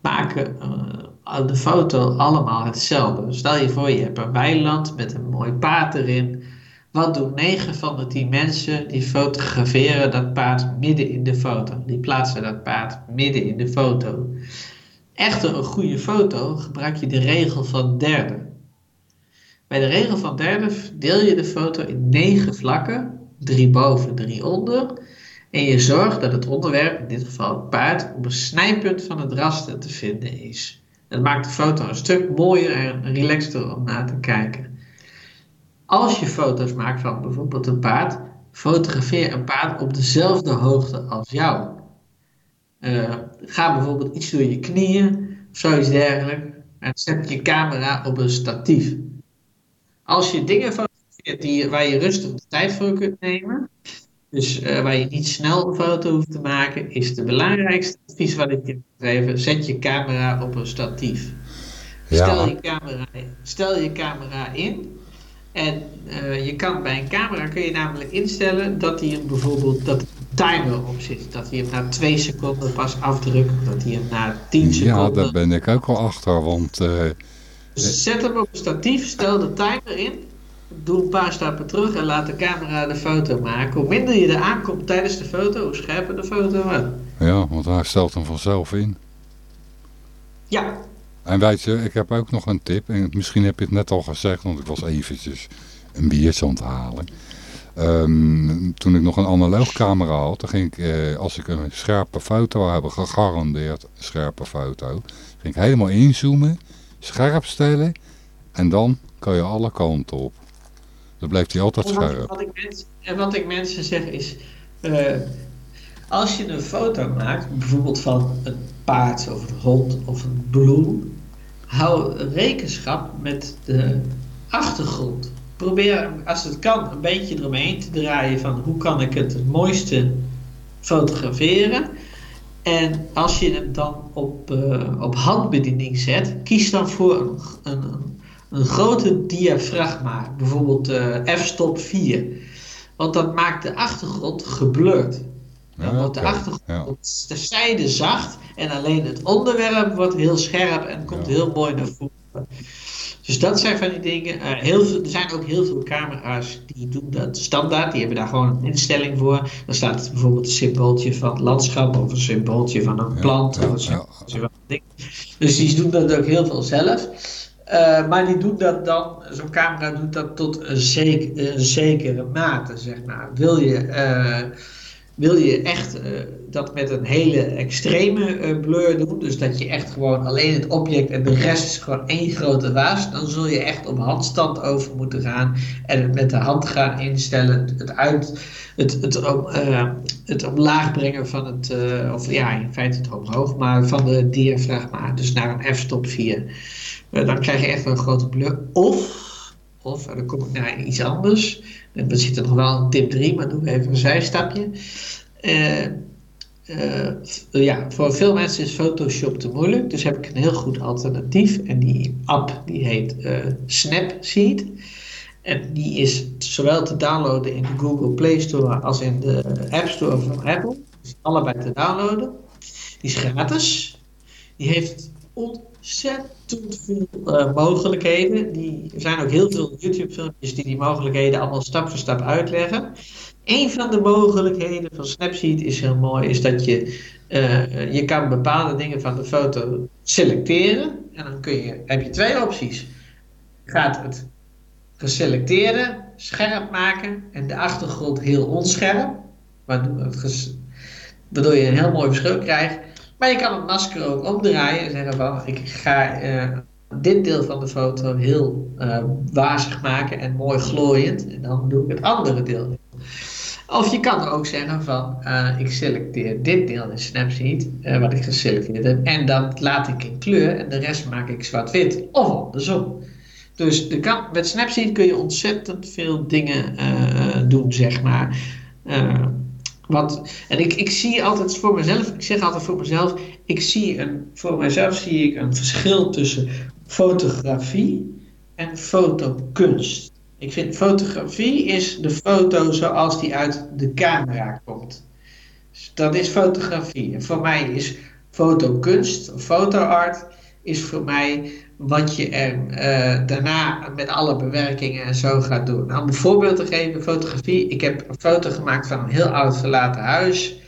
Speaker 4: maken de foto allemaal hetzelfde. Stel je voor, je hebt een weiland met een mooi paard erin. Wat doen 9 van de 10 mensen? Die fotograferen dat paard midden in de foto. Die plaatsen dat paard midden in de foto. Echter, een goede foto gebruik je de regel van derde. Bij de regel van derde deel je de foto in 9 vlakken, drie boven, drie onder. En je zorgt dat het onderwerp, in dit geval het paard, op een snijpunt van het raster te vinden is. Dat maakt de foto een stuk mooier en relaxter om naar te kijken. Als je foto's maakt van bijvoorbeeld een paard, fotografeer een paard op dezelfde hoogte als jou. Eh, ga bijvoorbeeld iets door je knieën of zoiets dergelijks en zet je camera op een statief. Als je dingen fotografeert die, waar je rustig de tijd voor kunt nemen, dus eh, waar je niet snel een foto hoeft te maken, is de belangrijkste advies wat ik je geven: zet je camera op een statief. Stel,
Speaker 3: Ja,
Speaker 4: je camera, stel je camera in. En eh, je kan bij een camera kun je namelijk instellen dat hij hem bijvoorbeeld dat er timer op zit. Dat hij hem na 2 seconden pas afdrukt. Dat hij hem na 10
Speaker 3: ja,
Speaker 4: seconden.
Speaker 3: daar ben ik ook wel achter, want eh,
Speaker 4: Dus zet hem op een statief, stel de timer in. Doe een paar stappen terug en laat de camera de foto maken. Hoe minder je er aankomt tijdens de foto, hoe scherper de foto wordt.
Speaker 3: ja, want hij stelt hem vanzelf in.
Speaker 4: Ja,
Speaker 3: En weet je, ik heb ook nog een tip. En misschien heb je het net al gezegd, want ik was eventjes een biertje aan het halen. Ehm, toen ik nog een analoog camera had, dan ging ik, eh, als ik een scherpe foto wil hebben, gegarandeerd scherpe foto, ging ik helemaal inzoomen, scherp stellen en dan kan je alle kanten op. Dan blijft hij altijd
Speaker 4: En wat, wat ik mensen, en wat ik mensen zeg is, eh, als je een foto maakt, bijvoorbeeld van een paard of een hond of een bloem, hou rekenschap met de achtergrond. Probeer, als het kan, een beetje eromheen te draaien van hoe kan ik het het mooiste fotograferen. En als je hem dan op, eh, op handbediening zet, kies dan voor een, een, een, grote diafragma, bijvoorbeeld eh, f-stop 4. Want dat maakt de achtergrond geblurred. Dan
Speaker 3: Ja,
Speaker 4: wordt de achtergrond
Speaker 3: ja.
Speaker 4: de zijde zacht en alleen het onderwerp wordt heel scherp en komt
Speaker 3: Ja.
Speaker 4: heel mooi naar voren. Dus dat zijn van die dingen. Eh, heel veel, er zijn ook heel veel camera's die doen dat standaard. Die hebben daar gewoon een instelling voor. Dan staat het bijvoorbeeld een symbooltje van landschap of een symbooltje van een plant. of een van. Dus die doen dat ook heel veel zelf. Eh, maar die doen dat dan, zo'n camera doet dat tot een, zeker, een zekere mate, zeg. Wil je, eh, wil je echt uh, dat met een hele extreme blur doen, dus dat je echt gewoon alleen het object en de rest is gewoon één grote waas, dan zul je echt op handstand over moeten gaan en het met de hand gaan instellen, het uit, het, het, het omlaag brengen van het, of ja, in feite het omhoog, maar van de diafragma, dus naar een f-stop 4. Dan krijg je echt een grote blur. Of, of, en dan kom ik naar iets anders, en we zitten nog wel in tip 3, maar doen we even een zijstapje. Uh, uh, ja, voor veel mensen is Photoshop te moeilijk, dus heb ik een heel goed alternatief. En die app die heet uh, Snapseed. En die is zowel te downloaden in de Google Play Store als in de App Store van Apple. Dus allebei te downloaden. Die is gratis. Die heeft ontzettend veel uh, mogelijkheden. Die, er zijn ook heel veel YouTube-filmpjes die die mogelijkheden allemaal stap voor stap uitleggen. Een van de mogelijkheden van Snapseed is heel mooi, is dat je, uh, je kan bepaalde dingen van de foto selecteren. En dan kun je, heb je twee opties. Gaat het geselecteerde scherp maken en de achtergrond heel onscherp. Waardoor je een heel mooi verschil krijgt. Maar je kan het masker ook omdraaien en zeggen van ik ga uh, dit deel van de foto heel uh, wazig maken en mooi glooiend. En dan doe ik het andere deel. Of je kan ook zeggen van uh, ik selecteer dit deel in Snapseed, wat ik geselecteerd heb. En dat laat ik in kleur en de rest maak ik zwart-wit. Of andersom. Dus de kan, met Snapseed kun je ontzettend veel dingen doen, zeg maar. Want, en ik, ik zie altijd voor mezelf, ik zeg altijd voor mezelf, ik zie een, voor mezelf zie ik een verschil tussen fotografie en fotokunst. Ik vind fotografie is de foto zoals die uit de camera komt. Dat is fotografie. En voor mij is fotokunst, fotoart, is voor mij wat je er uh, daarna met alle bewerkingen en zo gaat doen. Nou, om een voorbeeld te geven, fotografie. Ik heb een foto gemaakt van een heel oud verlaten huis.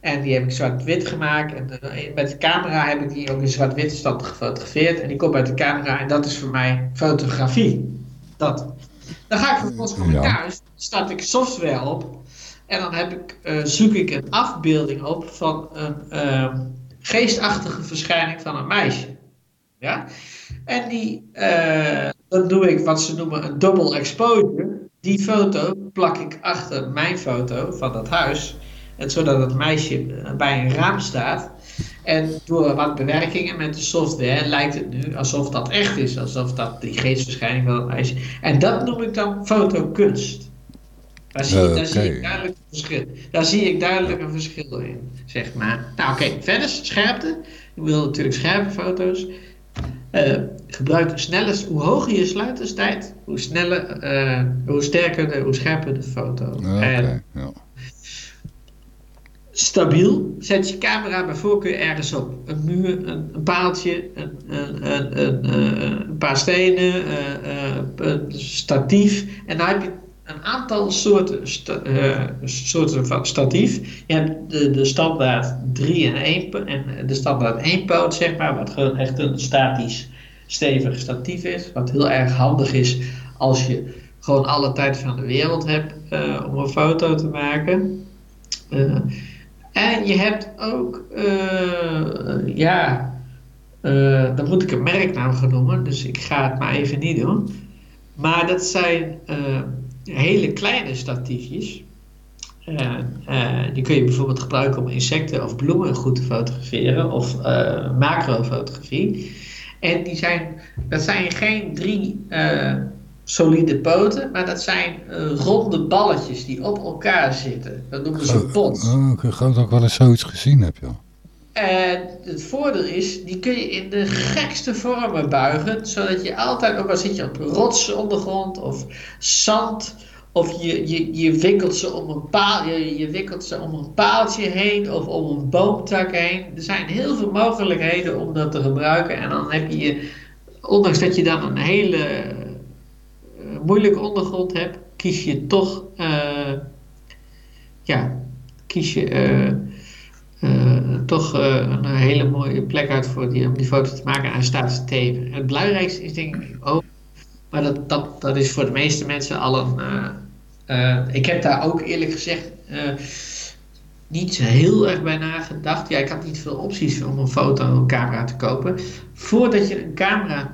Speaker 4: En die heb ik zwart-wit gemaakt. En uh, met de camera heb ik die ook in zwart-wit stand gefotografeerd. En die komt uit de camera en dat is voor mij fotografie. Dat. Dan ga ik vervolgens van ja. thuis, start ik software op. En dan heb ik, uh, zoek ik een afbeelding op van een geestachtige verschijning van een meisje. Ja? En die, uh, dan doe ik wat ze noemen een double exposure. Die foto plak ik achter mijn foto van dat huis. En zodat het meisje bij een raam staat. En door wat bewerkingen met de software lijkt het nu alsof dat echt is. Alsof dat die geestverschijning van het meisje. En dat noem ik dan fotokunst. Daar zie, okay. daar zie ik duidelijk een verschil. Daar zie ik duidelijk een verschil in, zeg maar. Nou oké, okay. verder scherpte. Ik wil natuurlijk scherpe foto's. Uh, gebruik snelle, hoe hoger je sluiterstijd, hoe sneller, uh, hoe sterker, de, hoe scherper de foto.
Speaker 3: Okay, en ja.
Speaker 4: Stabiel, zet je camera bij voorkeur ergens op. Een muur, een, een paaltje, een, een, een, paar stenen, een statief. En dan heb je een aantal soorten, sta, soorten van statief. Je hebt de, de standaard 3 en 1 en de standaard 1 poot, zeg maar, wat gewoon echt een statisch stevig statief is. Wat heel erg handig is als je gewoon alle tijd van de wereld hebt uh, om een foto te maken. Uh, en je hebt ook, ja, dan moet ik een merknaam gaan noemen, dus ik ga het maar even niet doen. Maar dat zijn hele kleine statiefjes. die kun je bijvoorbeeld gebruiken om insecten of bloemen goed te fotograferen of macrofotografie. En die zijn, dat zijn geen drie solide poten, maar dat zijn ronde balletjes die op elkaar zitten. Dat noemen ze pons.
Speaker 3: Oh, ik geloof dat ik wel eens zoiets gezien heb, joh.
Speaker 4: En het voordeel is, die kun je in de gekste vormen buigen, zodat je altijd, ook al zit je op rotsondergrond of zand of je, je, je wikkelt ze om een paal, je, je wikkelt ze om een paaltje heen of om een boomtak heen. Er zijn heel veel mogelijkheden om dat te gebruiken. En dan heb je, ondanks dat je dan een hele uh, moeilijke ondergrond hebt, kies je toch, uh, ja, kies je uh, toch een hele mooie plek uit voor die, om die foto te maken. En hij staat stevig. Het belangrijkste is denk ik ook maar dat, dat, dat is voor de meeste mensen al een. Uh, ik heb daar ook eerlijk gezegd. Niet heel erg bij nagedacht. Ja, ik had niet veel opties om een foto en een camera te kopen. Voordat je een camera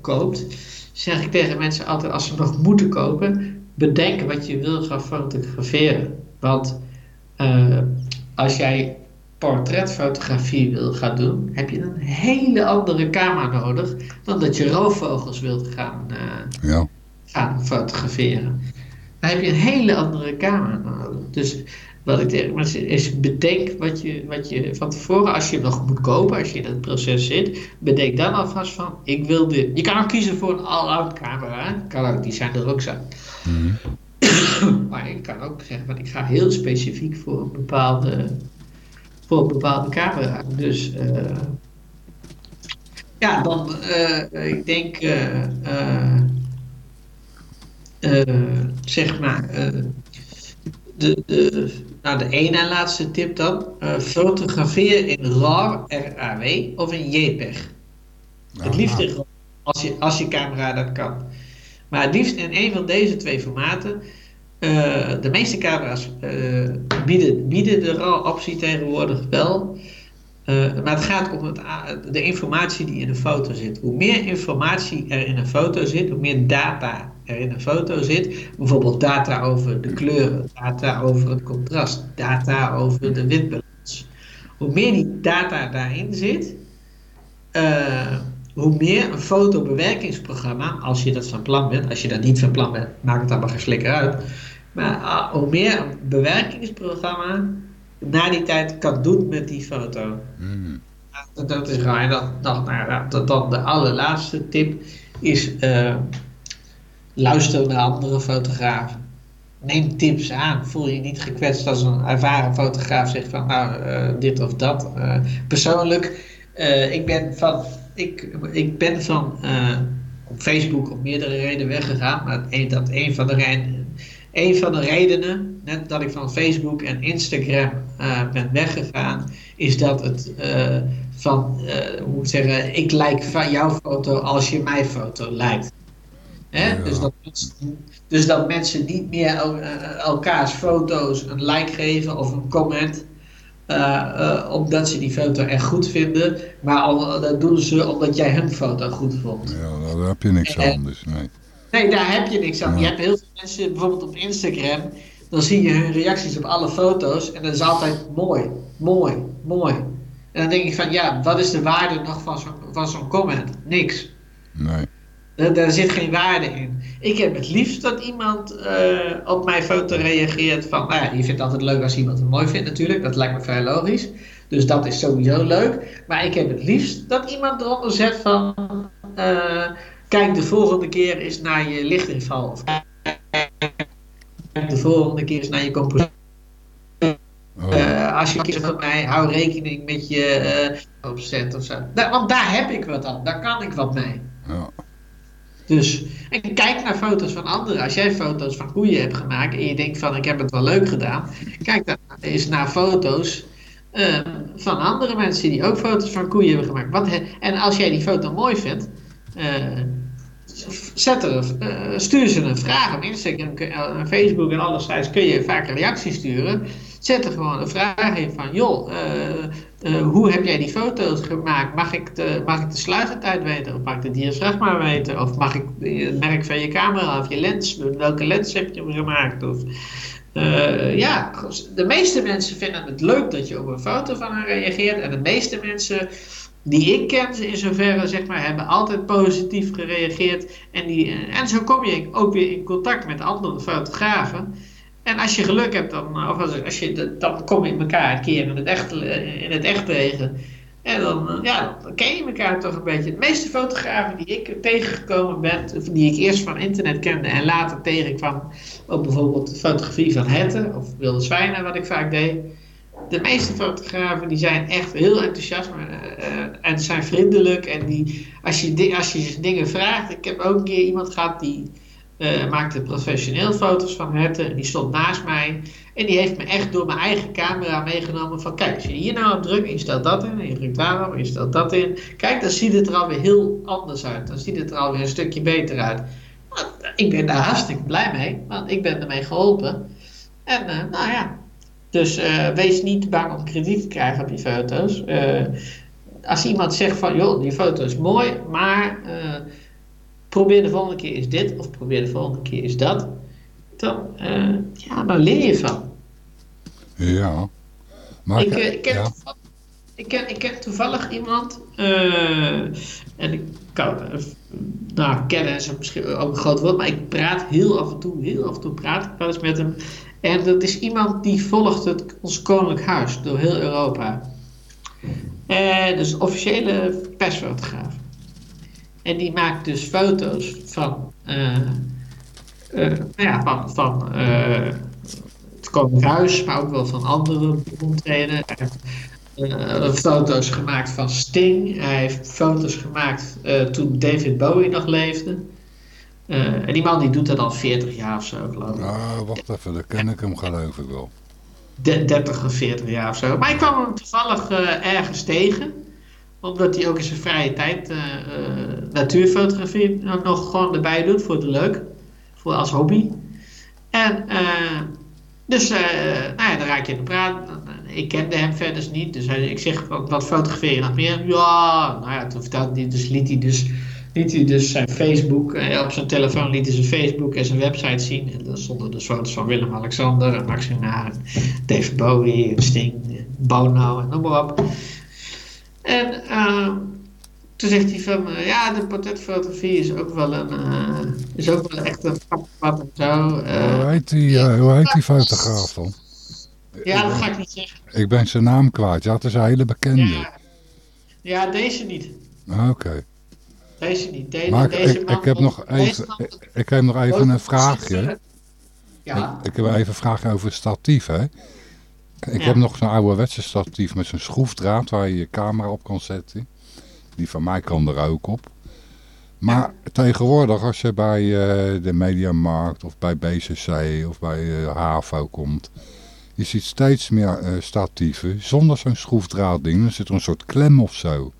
Speaker 4: koopt, zeg ik tegen mensen altijd als ze nog moeten kopen, bedenk wat je wil gaan fotograferen. Want als jij portretfotografie wil gaan doen, heb je een hele andere camera nodig dan dat je roofvogels wilt gaan, uh, ja. gaan fotograferen. Dan heb je een hele andere camera nodig. Dus wat ik tegen mensen is, bedenk wat je, wat je van tevoren, als je nog moet kopen, als je in het proces zit, bedenk dan alvast van, ik wil dit. Je kan ook kiezen voor een all-out camera, kan ook, die zijn er ook zo. Mhm. [coughs] maar ik kan ook zeggen, van, ik ga heel specifiek voor een bepaalde, voor een bepaalde camera. Dus uh, ja, dan, uh, ik denk, uh, zeg maar, de, de, nou, de ene en laatste tip dan. Uh, fotografeer in RAW, RAW of in JPEG. Het liefst in RAW, als je, als je camera dat kan. Maar het liefst in een van deze twee formaten. Uh, de meeste camera's uh, bieden, bieden de RAW-optie tegenwoordig wel. maar het gaat om de informatie die in een foto zit. Hoe meer informatie er in een foto zit, hoe meer data er in een foto zit. Bijvoorbeeld data over de kleuren, data over het contrast, data over de witbalans. Hoe meer die data daarin zit, hoe meer een fotobewerkingsprogramma, als je dat van plan bent, als je dat niet van plan bent, maakt het allemaal geen slikker uit. Maar uh, hoe meer een bewerkingsprogramma na die tijd kan doen met die foto. Mm. Dat, dat, is raar. Dat, dat, nou, dat, dan de allerlaatste tip is uh, Luister naar andere fotografen. Neem tips aan. Voel je niet gekwetst als een ervaren fotograaf zegt van nou uh, dit of dat. Uh, persoonlijk, ik ben van, ik, ik ben van op Facebook om meerdere redenen weggegaan. Maar dat een van de redenen, een van de redenen net dat ik van Facebook en Instagram ben weggegaan, is dat het van, hoe moet ik zeggen, ik like van jouw foto als je mijn foto lijkt. Dus, dat mensen, dus dat mensen niet meer eh, elkaars foto's een like geven of een comment. Uh, uh, omdat ze die foto echt goed vinden. Maar al, dat doen ze omdat jij hun foto goed vond.
Speaker 3: Ja, daar heb je niks aan. Dus nee.
Speaker 4: Nee, daar heb je niks aan. Je hebt heel veel mensen, bijvoorbeeld op Instagram. Dan zie je hun reacties op alle foto's. En dat is altijd mooi, mooi, mooi. En dan denk ik van, ja, wat is de waarde nog van zo'n van zo'n comment? Niks.
Speaker 3: Nee.
Speaker 4: Daar, zit geen waarde in. Ik heb het liefst dat iemand uh, op mijn foto reageert van, nou ja, je vindt het altijd leuk als iemand het mooi vindt natuurlijk, dat lijkt me vrij logisch. Dus dat is sowieso leuk. Maar ik heb het liefst dat iemand eronder zet van, uh, kijk de volgende keer eens naar je lichtinval. Of kijk de volgende keer eens naar je compositie. Uh, als je kiest van mij, hou rekening met je uh, opzet of zo. Da want daar heb ik wat aan, daar kan ik wat mee. Ja. Dus, en kijk naar foto's van anderen. Als jij foto's van koeien hebt gemaakt en je denkt van ik heb het wel leuk gedaan. Kijk dan eens naar foto's uh, van andere mensen die ook foto's van koeien hebben gemaakt. Wat en als jij die foto mooi vindt, zet er, uh, stuur ze een vraag op Instagram en Facebook en alle kun je vaak een reactie sturen. Zet er gewoon een vraag in van, joh, uh, hoe heb jij die foto's gemaakt? Mag ik, de, mag ik de sluitertijd weten? Of mag ik de diafragma weten? Of mag ik het merk van je camera of je lens? Welke lens heb je gemaakt? Of, ja, de meeste mensen vinden het leuk dat je op een foto van hen reageert. En de meeste mensen die ik ken in zoverre, zeg maar, hebben altijd positief gereageerd. En, die, en zo kom je ook weer in contact met andere fotografen. En als je geluk hebt, dan, of als, als je, dan kom je elkaar een keer in het echt, in het echt tegen. En dan, ja, dan ken je elkaar toch een beetje. De meeste fotografen die ik tegengekomen ben, die ik eerst van internet kende en later tegenkwam op bijvoorbeeld fotografie van Hetten of Wilde Zwijnen, wat ik vaak deed. De meeste fotografen die zijn echt heel enthousiast uh, en zijn vriendelijk. En die, als, je, als je dingen vraagt, ik heb ook een keer iemand gehad die uh, maakte professioneel foto's van herten. Die stond naast mij. En die heeft me echt door mijn eigen camera meegenomen. Van kijk, als je hier nou op drukt en je stelt dat in. En je drukt daarop en je stelt dat in. Kijk, dan ziet het er alweer heel anders uit. Dan ziet het er alweer een stukje beter uit. ik ben daar hartstikke blij mee. Want ik ben ermee geholpen. En uh, nou ja, Dus eh, wees niet bang om krediet te krijgen op je foto's. Eh, als iemand zegt van, joh, die foto is mooi, maar eh, probeer de volgende keer eens dit of probeer de volgende keer eens dat. Dan, ja, dan leer je van.
Speaker 3: Ja. Maar
Speaker 4: Ik, ik, ken
Speaker 3: ja.
Speaker 4: toevallig, ik, ken, ik ken toevallig iemand, en ik kan, nou, kennen is misschien ook een groot woord, maar ik praat heel af en toe, heel af en toe praat ik wel eens met hem. En dat is iemand die volgt het, ons koninklijk huis door heel Europa. En dus officiële persfotograaf. En die maakt dus foto's van, eh, eh, nou ja, van, van eh, het Koninklijk Huis, maar ook wel van andere beroemdheden. Hij heeft eh, foto's gemaakt van Sting. Hij heeft foto's gemaakt eh, toen David Bowie nog leefde. Eh, en die man die doet dat al 40 jaar of zo, geloof ik.
Speaker 3: Nou, wacht even, dan ken ik hem geloof ik wel.
Speaker 4: De- 30 of 40 jaar of zo. Maar ik kwam hem toevallig eh, ergens tegen. Omdat hij ook in zijn vrije tijd eh, natuurfotografie nog- nog gewoon erbij doet voor de leuk. Voor als hobby. En dus, nou ja, dan raak je in de praat. Ik kende hem verder niet. Dus hij, ik zeg, wat fotografeer je nog meer? Ja, nou ja, toen vertelde hij, dus liet hij dus, liet hij dus zijn Facebook, eh, op zijn telefoon liet hij zijn Facebook en zijn website zien. En daar stonden dus foto's van Willem-Alexander en Maxima en David Bowie en Sting, Bono en noem maar op. En ehm, toen zegt hij van, eh, ja, de portretfotografie is ook wel een, eh, is ook wel echt een vakpad en zo.
Speaker 3: Hoe, heet die, hoe heet die fotograaf dan?
Speaker 4: ja, dat ga ik niet zeggen.
Speaker 3: Ik ben zijn naam kwijt. Ja, het is een hele bekende.
Speaker 4: Ja, ja deze niet.
Speaker 3: Oké.
Speaker 4: Deze niet. De-
Speaker 3: Maar ik,
Speaker 4: deze
Speaker 3: ik,
Speaker 4: man
Speaker 3: ik heb nog even,
Speaker 4: man
Speaker 3: ik, ik heb nog even een vraagje.
Speaker 4: Ja,
Speaker 3: Ik heb even een vraagje over statief, hè. Ik
Speaker 4: Ja.
Speaker 3: heb nog zo'n ouderwetse statief met zo'n schroefdraad waar je je camera op kan zetten. Die van mij kan er ook op. Maar tegenwoordig als je bij eh, de Mediamarkt of bij BCC of bij eh, HAVO komt... Je ziet steeds meer eh, statieven zonder zo'n schroefdraadding. Dan zit er een soort klem of zo.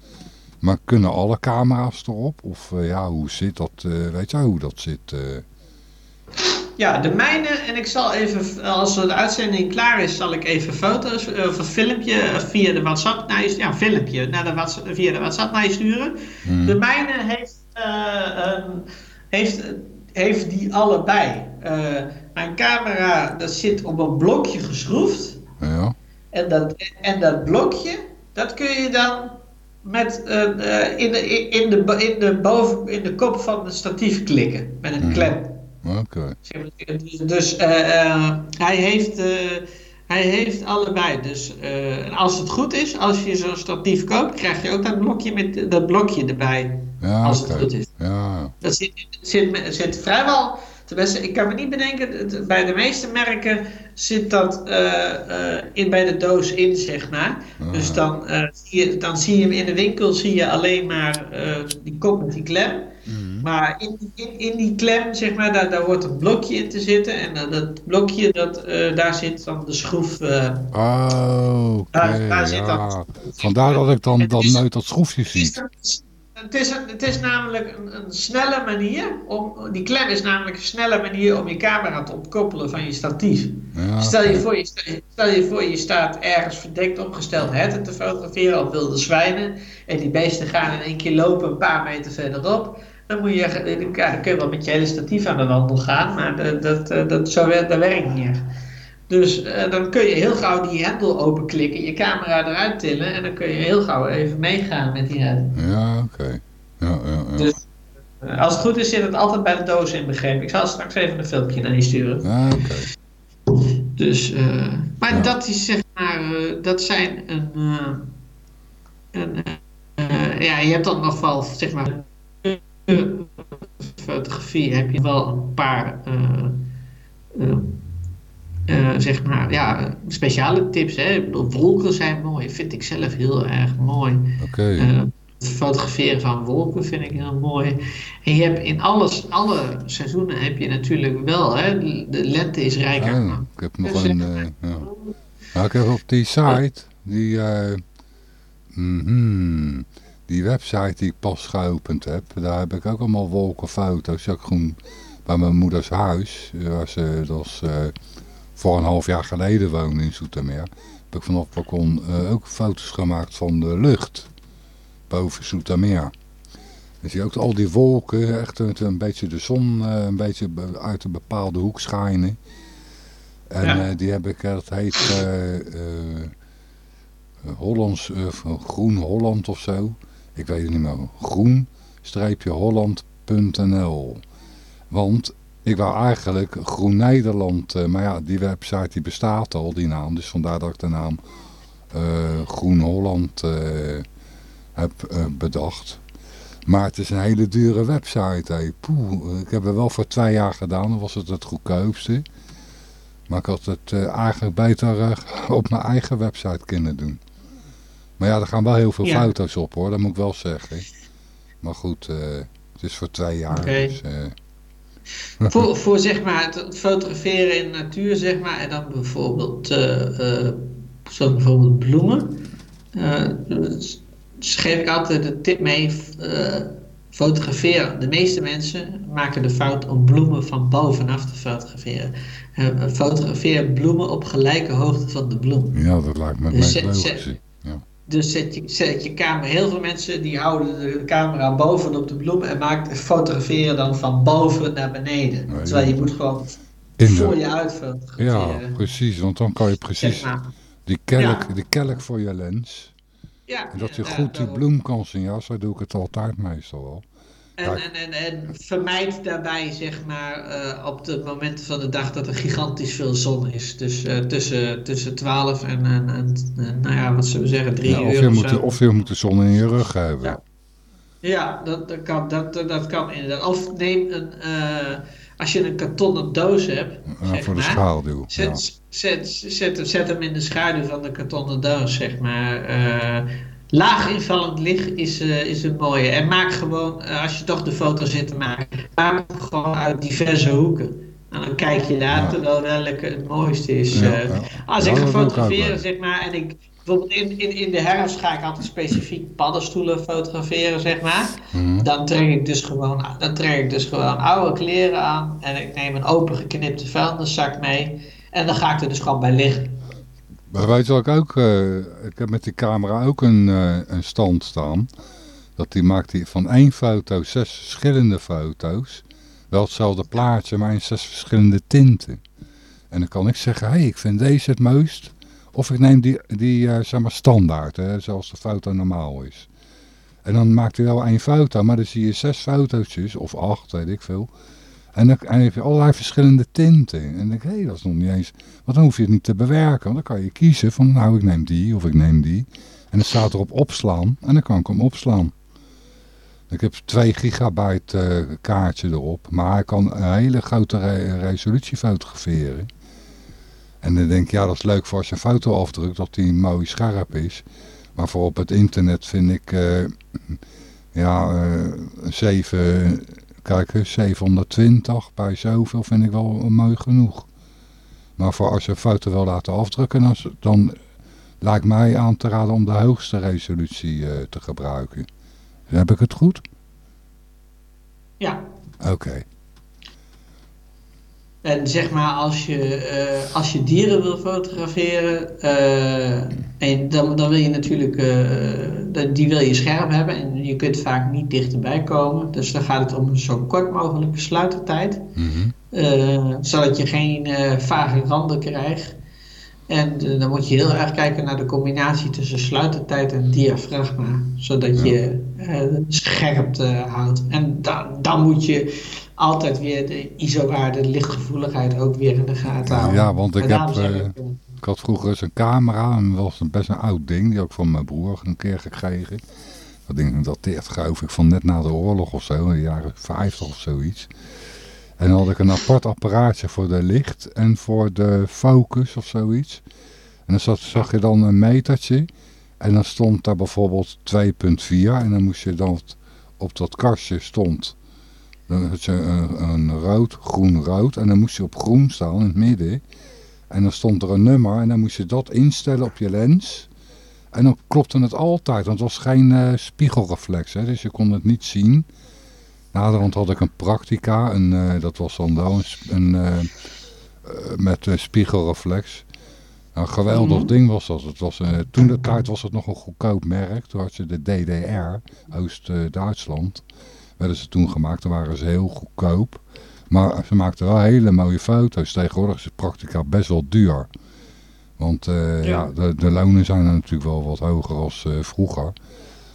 Speaker 3: Maar kunnen alle camera's erop? Of eh, ja, hoe zit dat? eh, weet jij hoe dat zit? eh?
Speaker 4: ja, de mijne. En ik zal even, als de uitzending klaar is, zal ik even foto's of een filmpje via de WhatsApp naar je sturen. Ja, een filmpje naar de WhatsApp, via de WhatsApp naar je sturen.
Speaker 3: Hmm.
Speaker 4: De mijne heeft, eh, een- heeft, heeft die allebei. Eh, mijn camera, dat zit op een blokje geschroefd.
Speaker 3: Ja,
Speaker 4: En dat, en dat blokje, dat kun je dan met, eh, eh, in, de, in, de, in, de boven, in de kop van het statief klikken. Met een
Speaker 3: Mhm.
Speaker 4: klem.
Speaker 3: oké.
Speaker 4: Dus, dus eh, hij, heeft, hij heeft allebei. Dus als het goed is, als je zo'n statief koopt, krijg je ook dat blokje, met, dat blokje erbij.
Speaker 3: Ja,
Speaker 4: Als het goed is.
Speaker 3: Ja,
Speaker 4: Dat zit, zit, zit vrijwel. Tenminste, ik kan me niet bedenken, bij de meeste merken zit dat eh, eh, in, bij de doos in, zeg maar.
Speaker 3: Ah.
Speaker 4: Dus dan, eh, zie je, dan zie je hem in de winkel, zie je alleen maar die kop met die klem.
Speaker 3: Mhm.
Speaker 4: Maar in, in, in die klem, zeg maar, daar, daar wordt een blokje in te zitten. En dat blokje, dat, daar zit dan de schroef.
Speaker 3: Oh, oké.
Speaker 4: Daar- daar zit.
Speaker 3: Vandaar dat ik dan, dan
Speaker 4: is-
Speaker 3: nooit dat schroefje zie.
Speaker 4: Het, is, het is namelijk een, een snelle manier om. Die klem is namelijk een snelle manier om je camera te ontkoppelen van je statief.
Speaker 3: Ja,
Speaker 4: Stel, je voor, je, stel je voor, je staat ergens verdekt opgesteld herten te fotograferen of wilde zwijnen. En die beesten gaan in één keer lopen een paar meter verderop. Dan, moet je, dan kun je wel met je hele statief aan de wandel gaan, maar dat, dat, dat, zo werkt, dat werkt niet echt. Dus eh, dan kun je heel gauw die hendel openklikken, je camera eruit tillen en dan kun je heel gauw even meegaan met die hendel.
Speaker 3: Ja, oké. Ja, ja, ja.
Speaker 4: Dus- Eh, als het goed is, zit het altijd bij de doos inbegrepen. Ik zal straks even een filmpje naar je sturen.
Speaker 3: Ja, oké.
Speaker 4: Dus, eh, maar
Speaker 3: Ja.
Speaker 4: dat is zeg maar, dat zijn een, een ja, je hebt dan nog wel, zeg maar, fotografie heb je wel een paar, eh, zeg maar, ja, speciale tips. Hè? Wolken zijn mooi, vind ik zelf heel erg mooi.
Speaker 3: Oké.
Speaker 4: Eh, het fotograferen van wolken vind ik heel mooi. En je hebt in alles, alle seizoenen heb je natuurlijk wel, hè, de lente is rijk aan
Speaker 3: Ja, ik heb nog
Speaker 4: Dus,
Speaker 3: een...
Speaker 4: eh,
Speaker 3: eh, ja. Nou, ik heb op die site, die, eh, mhm, die website die ik pas geopend heb, daar heb ik ook allemaal wolkenfoto's. Ik gewoon bij mijn moeders huis, waar ze dat was, eh, voor een half jaar geleden woonde in Zoetermeer, heb ik vanaf het balkon ook foto's gemaakt van de lucht boven Zoetermeer. Dan zie je ook al die wolken, echt een, een beetje de zon eh, een beetje be- uit een bepaalde hoek schijnen. En
Speaker 4: Ja.
Speaker 3: eh, die heb ik, eh, dat heet Hollands, Groen Holland of zo. Ik weet het niet meer. Groen-holland.nl Want ik wou eigenlijk Groen Nederland, eh, maar ja, die website die bestaat al, die naam. Dus vandaar dat ik de naam eh, Groen Holland eh, heb bedacht. Maar het is een hele dure website. Hé. Poeh, ik heb het wel voor twee jaar gedaan, dan was het het goedkoopste. Maar ik had het eigenlijk beter op mijn eigen website kunnen doen. Maar ja, er gaan wel heel veel
Speaker 4: Ja.
Speaker 3: foto's op hoor, dat moet ik wel zeggen. Maar goed, het is voor twee jaar. Dus, [laughs]
Speaker 4: Voor, voor zeg maar het, het fotograferen in de natuur, zeg maar, en dan bijvoorbeeld, eh eh, zoals bijvoorbeeld bloemen. eh, dus geef ik altijd de tip mee, fotograferen. De meeste mensen maken de fout om bloemen van bovenaf te fotograferen. Fotografeer bloemen op gelijke hoogte van de bloem.
Speaker 3: ja, dat lijkt me het
Speaker 4: Dus
Speaker 3: meest
Speaker 4: zet-. Dus zet je, zet je camera, heel veel mensen die houden de camera bovenop de bloem en maakt, fotograferen dan van boven naar beneden.
Speaker 3: Nee,
Speaker 4: Terwijl je moet gewoon voor je uit
Speaker 3: ja, precies, want dan kan je precies
Speaker 4: Zeg maar.
Speaker 3: die kelk,
Speaker 4: Ja.
Speaker 3: die kelk voor je lens.
Speaker 4: Ja,
Speaker 3: En dat je
Speaker 4: ja,
Speaker 3: goed die bloem kan zien. Ja, zo doe ik het altijd meestal wel.
Speaker 4: En, en, en, en vermijd daarbij, zeg maar, eh, op de momenten van de dag dat er gigantisch veel zon is. Dus eh, tussen, tussen 12 en, en, en, nou ja, wat zullen we zeggen, 3
Speaker 3: Ja, of,
Speaker 4: uur
Speaker 3: je
Speaker 4: of
Speaker 3: moet,
Speaker 4: zo.
Speaker 3: of je moet de zon in je rug hebben.
Speaker 4: Ja. Ja, dat, dat, kan, dat, dat kan inderdaad. Of neem een, eh, als je een kartonnen doos hebt, zeg
Speaker 3: voor de schaduw. Ja.
Speaker 4: Zet, zet, zet, zet hem in de schaduw van de kartonnen doos, zeg maar. Laag invallend licht is, eh, is een mooie. En maak gewoon, eh, als je toch de foto zit te maken, maak hem gewoon uit diverse hoeken. En dan kijk je later wel welke het mooiste is.
Speaker 3: Ja,
Speaker 4: eh.
Speaker 3: ja.
Speaker 4: Als ik ga fotograferen, zeg maar, en ik... Bijvoorbeeld in, in, in de herfst ga ik altijd specifiek paddenstoelen fotograferen, zeg maar.
Speaker 3: Mhm.
Speaker 4: Dan trek ik dus gewoon, dan trek ik dus gewoon oude kleren aan en ik neem een open geknipte vuilniszak mee en dan ga ik er dus gewoon bij liggen.
Speaker 3: Maar weet je wat ik ook... eh, ik heb met die camera ook een, eh, een stand staan. Dat die maakt die van één foto zes verschillende foto's. Wel hetzelfde plaatje, maar in zes verschillende tinten. En dan kan ik zeggen, hé, hey, ik vind deze het mooist. Of ik neem die, die eh, zeg maar standaard, hè, zoals de foto normaal is. En dan maakt hij wel één foto, maar dan zie je zes fotootjes, of acht, weet ik veel. En dan, heb je allerlei verschillende tinten. En dan denk ik, hé, dat is nog niet eens... Want dan hoef je het niet te bewerken. Want dan kan je kiezen van, nou, ik neem die of ik neem die. En dan staat erop opslaan. En dan kan ik hem opslaan. Ik heb 2 gigabyte eh, kaartje erop. Maar hij kan een hele grote re- resolutie fotograferen. En dan denk ik, ja, dat is leuk voor als je een foto afdrukt, dat die mooi scherp is. Maar voor op het internet vind ik, eh, ja, eh 7, kijk eens, 720 bij zoveel vind ik wel mooi genoeg. Maar voor als je foto wil laten afdrukken, dan, dan lijkt mij aan te raden om de hoogste resolutie eh, te gebruiken. Heb ik het goed?
Speaker 4: Ja.
Speaker 3: Oké.
Speaker 4: En zeg maar, als je, eh, als je dieren wil fotograferen, eh, en dan, dan wil je natuurlijk, eh, die wil je scherp hebben en je kunt vaak niet dichterbij komen. Dus dan gaat het om een zo kort mogelijke sluitertijd,
Speaker 3: Mhm.
Speaker 4: zodat je geen vage randen krijgt. En dan moet je heel erg kijken naar de combinatie tussen sluitertijd en diafragma, zodat je scherpte houdt. En dan, dan moet je altijd weer de ISO-waarde, de lichtgevoeligheid ook weer in de gaten houden.
Speaker 3: Ja, want ik heb, eh,
Speaker 4: ik, eh,
Speaker 3: Ik had vroeger eens een camera, en dat was een best een oud ding, die had ik van mijn broer een keer gekregen. Dat ding dateert geloof ik van net na de oorlog of zo, in de jaren 50 of zoiets. En dan had ik een apart apparaatje voor de licht en voor de focus of zoiets. En dan zat, zag je dan een metertje en dan stond daar bijvoorbeeld 2.4 en dan moest je dan op dat kastje stond dan had je een, een rood, groen, rood en dan moest je op groen staan in het midden. En dan stond er een nummer en dan moest je dat instellen op je lens. En dan klopte het altijd, want het was geen eh, spiegelreflex, hè, dus je kon het niet zien. Naderhand had ik een practica, en, eh, dat was dan wel een, een, eh, met spiegelreflex. Een geweldig
Speaker 4: Mhm.
Speaker 3: ding was dat. Het was, toen de tijd was het nog een goedkoop merk. Toen had je de DDR, Oost-Duitsland. Werden ze toen gemaakt. Toen waren ze heel goedkoop. Maar ze maakten wel hele mooie foto's. Tegenwoordig is het praktica best wel duur. Want eh, ja.
Speaker 4: Ja.
Speaker 3: de, de lonen zijn er natuurlijk wel wat hoger als eh, vroeger.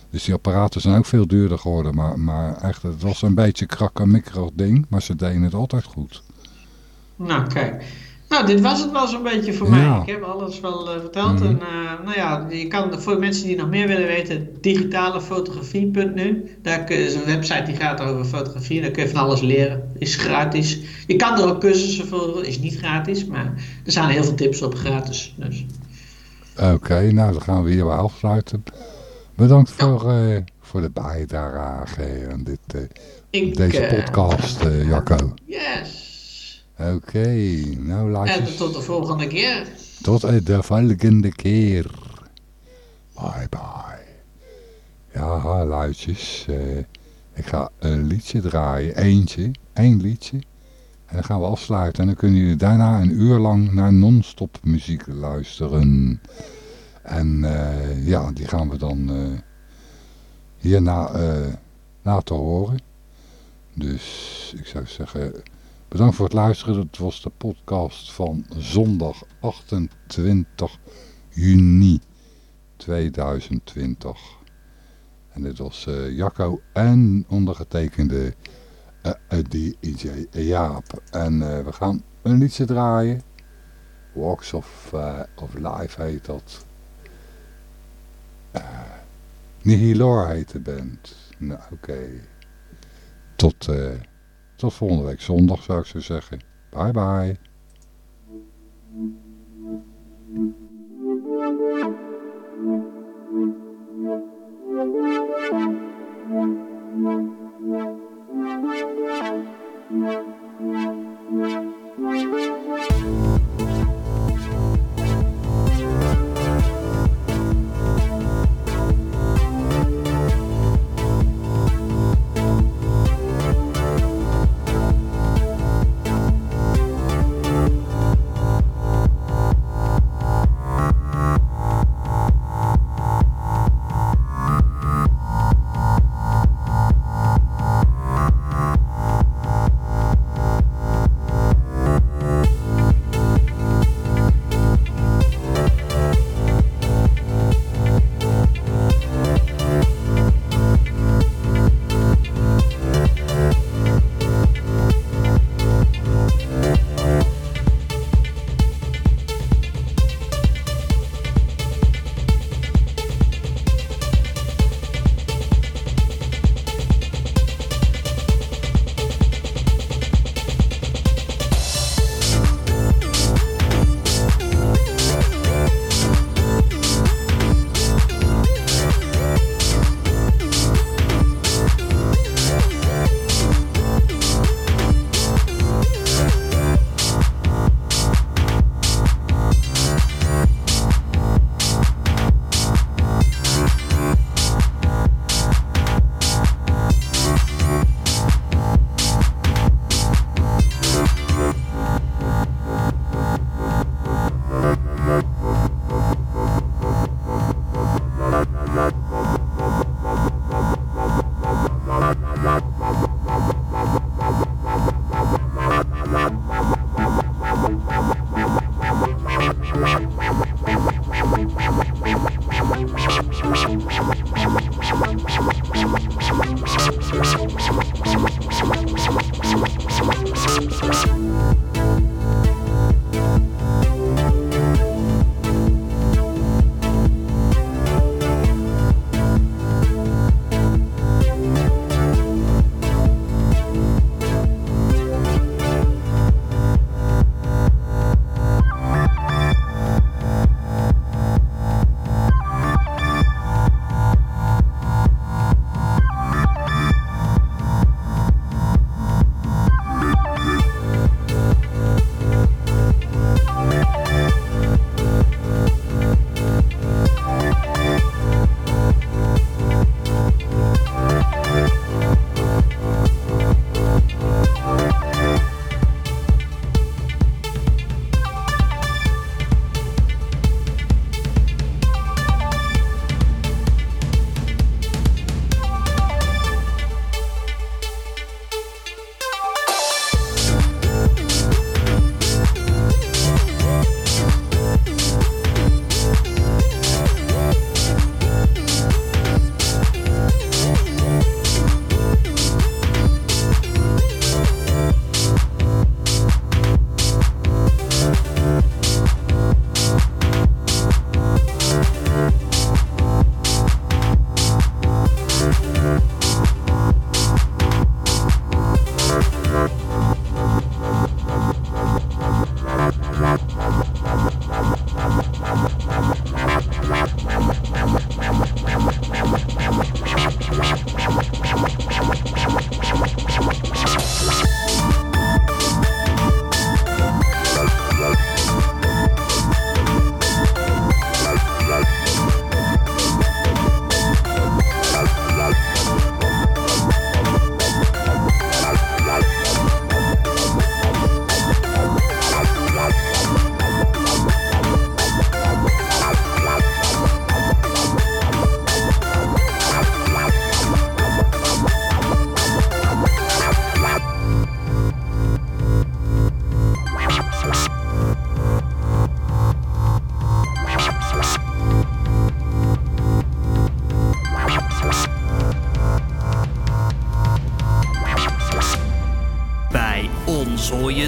Speaker 3: Dus die apparaten zijn ook veel duurder geworden. Maar, maar echt, het was een beetje krakkemikkig ding. Maar ze deden het altijd goed.
Speaker 4: Nou, kijk. Nou, dit was het wel zo'n beetje voor
Speaker 3: Ja.
Speaker 4: mij. Ik heb alles wel eh, verteld.
Speaker 3: Mhm.
Speaker 4: En eh, nou ja, je kan voor mensen die nog meer willen weten, digitalefotografie.nu. Daar kun- is een website die gaat over fotografie. Daar kun je van alles leren. Is gratis. Je kan er ook cursussen voor, is niet gratis. Maar er staan heel veel tips op gratis. Dus.
Speaker 3: Oké, nou dan gaan we hier wel afsluiten. Bedankt voor, eh, voor de bijdrage aan dit,
Speaker 4: Ik,
Speaker 3: deze podcast, Jacco.
Speaker 4: yes.
Speaker 3: Oké, nou
Speaker 4: En
Speaker 3: luister.
Speaker 4: tot de volgende keer.
Speaker 3: Tot de volgende keer. Bye bye. Ja, luidjes. eh, ik ga een liedje draaien. Eentje. één liedje. En dan gaan we afsluiten. En dan kunnen jullie daarna een uur lang naar non-stop muziek luisteren. En eh, ja, die gaan we dan eh, hierna eh, laten horen. Dus ik zou zeggen... Bedankt voor het luisteren. Dat was de podcast van zondag 28 juni 2020. En dit was eh, Jacco en ondergetekende eh, eh, DJ Jaap. En we gaan een liedje draaien. Walks of, of Life heet dat. Uh, Nihilor heet de band. Nou, oké. Tot... Tot volgende week zondag zou ik zo zeggen. Bye bye.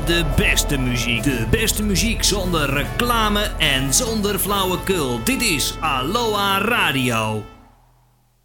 Speaker 1: De beste muziek. De beste muziek zonder reclame en zonder flauwekul. Dit is Aloha Radio.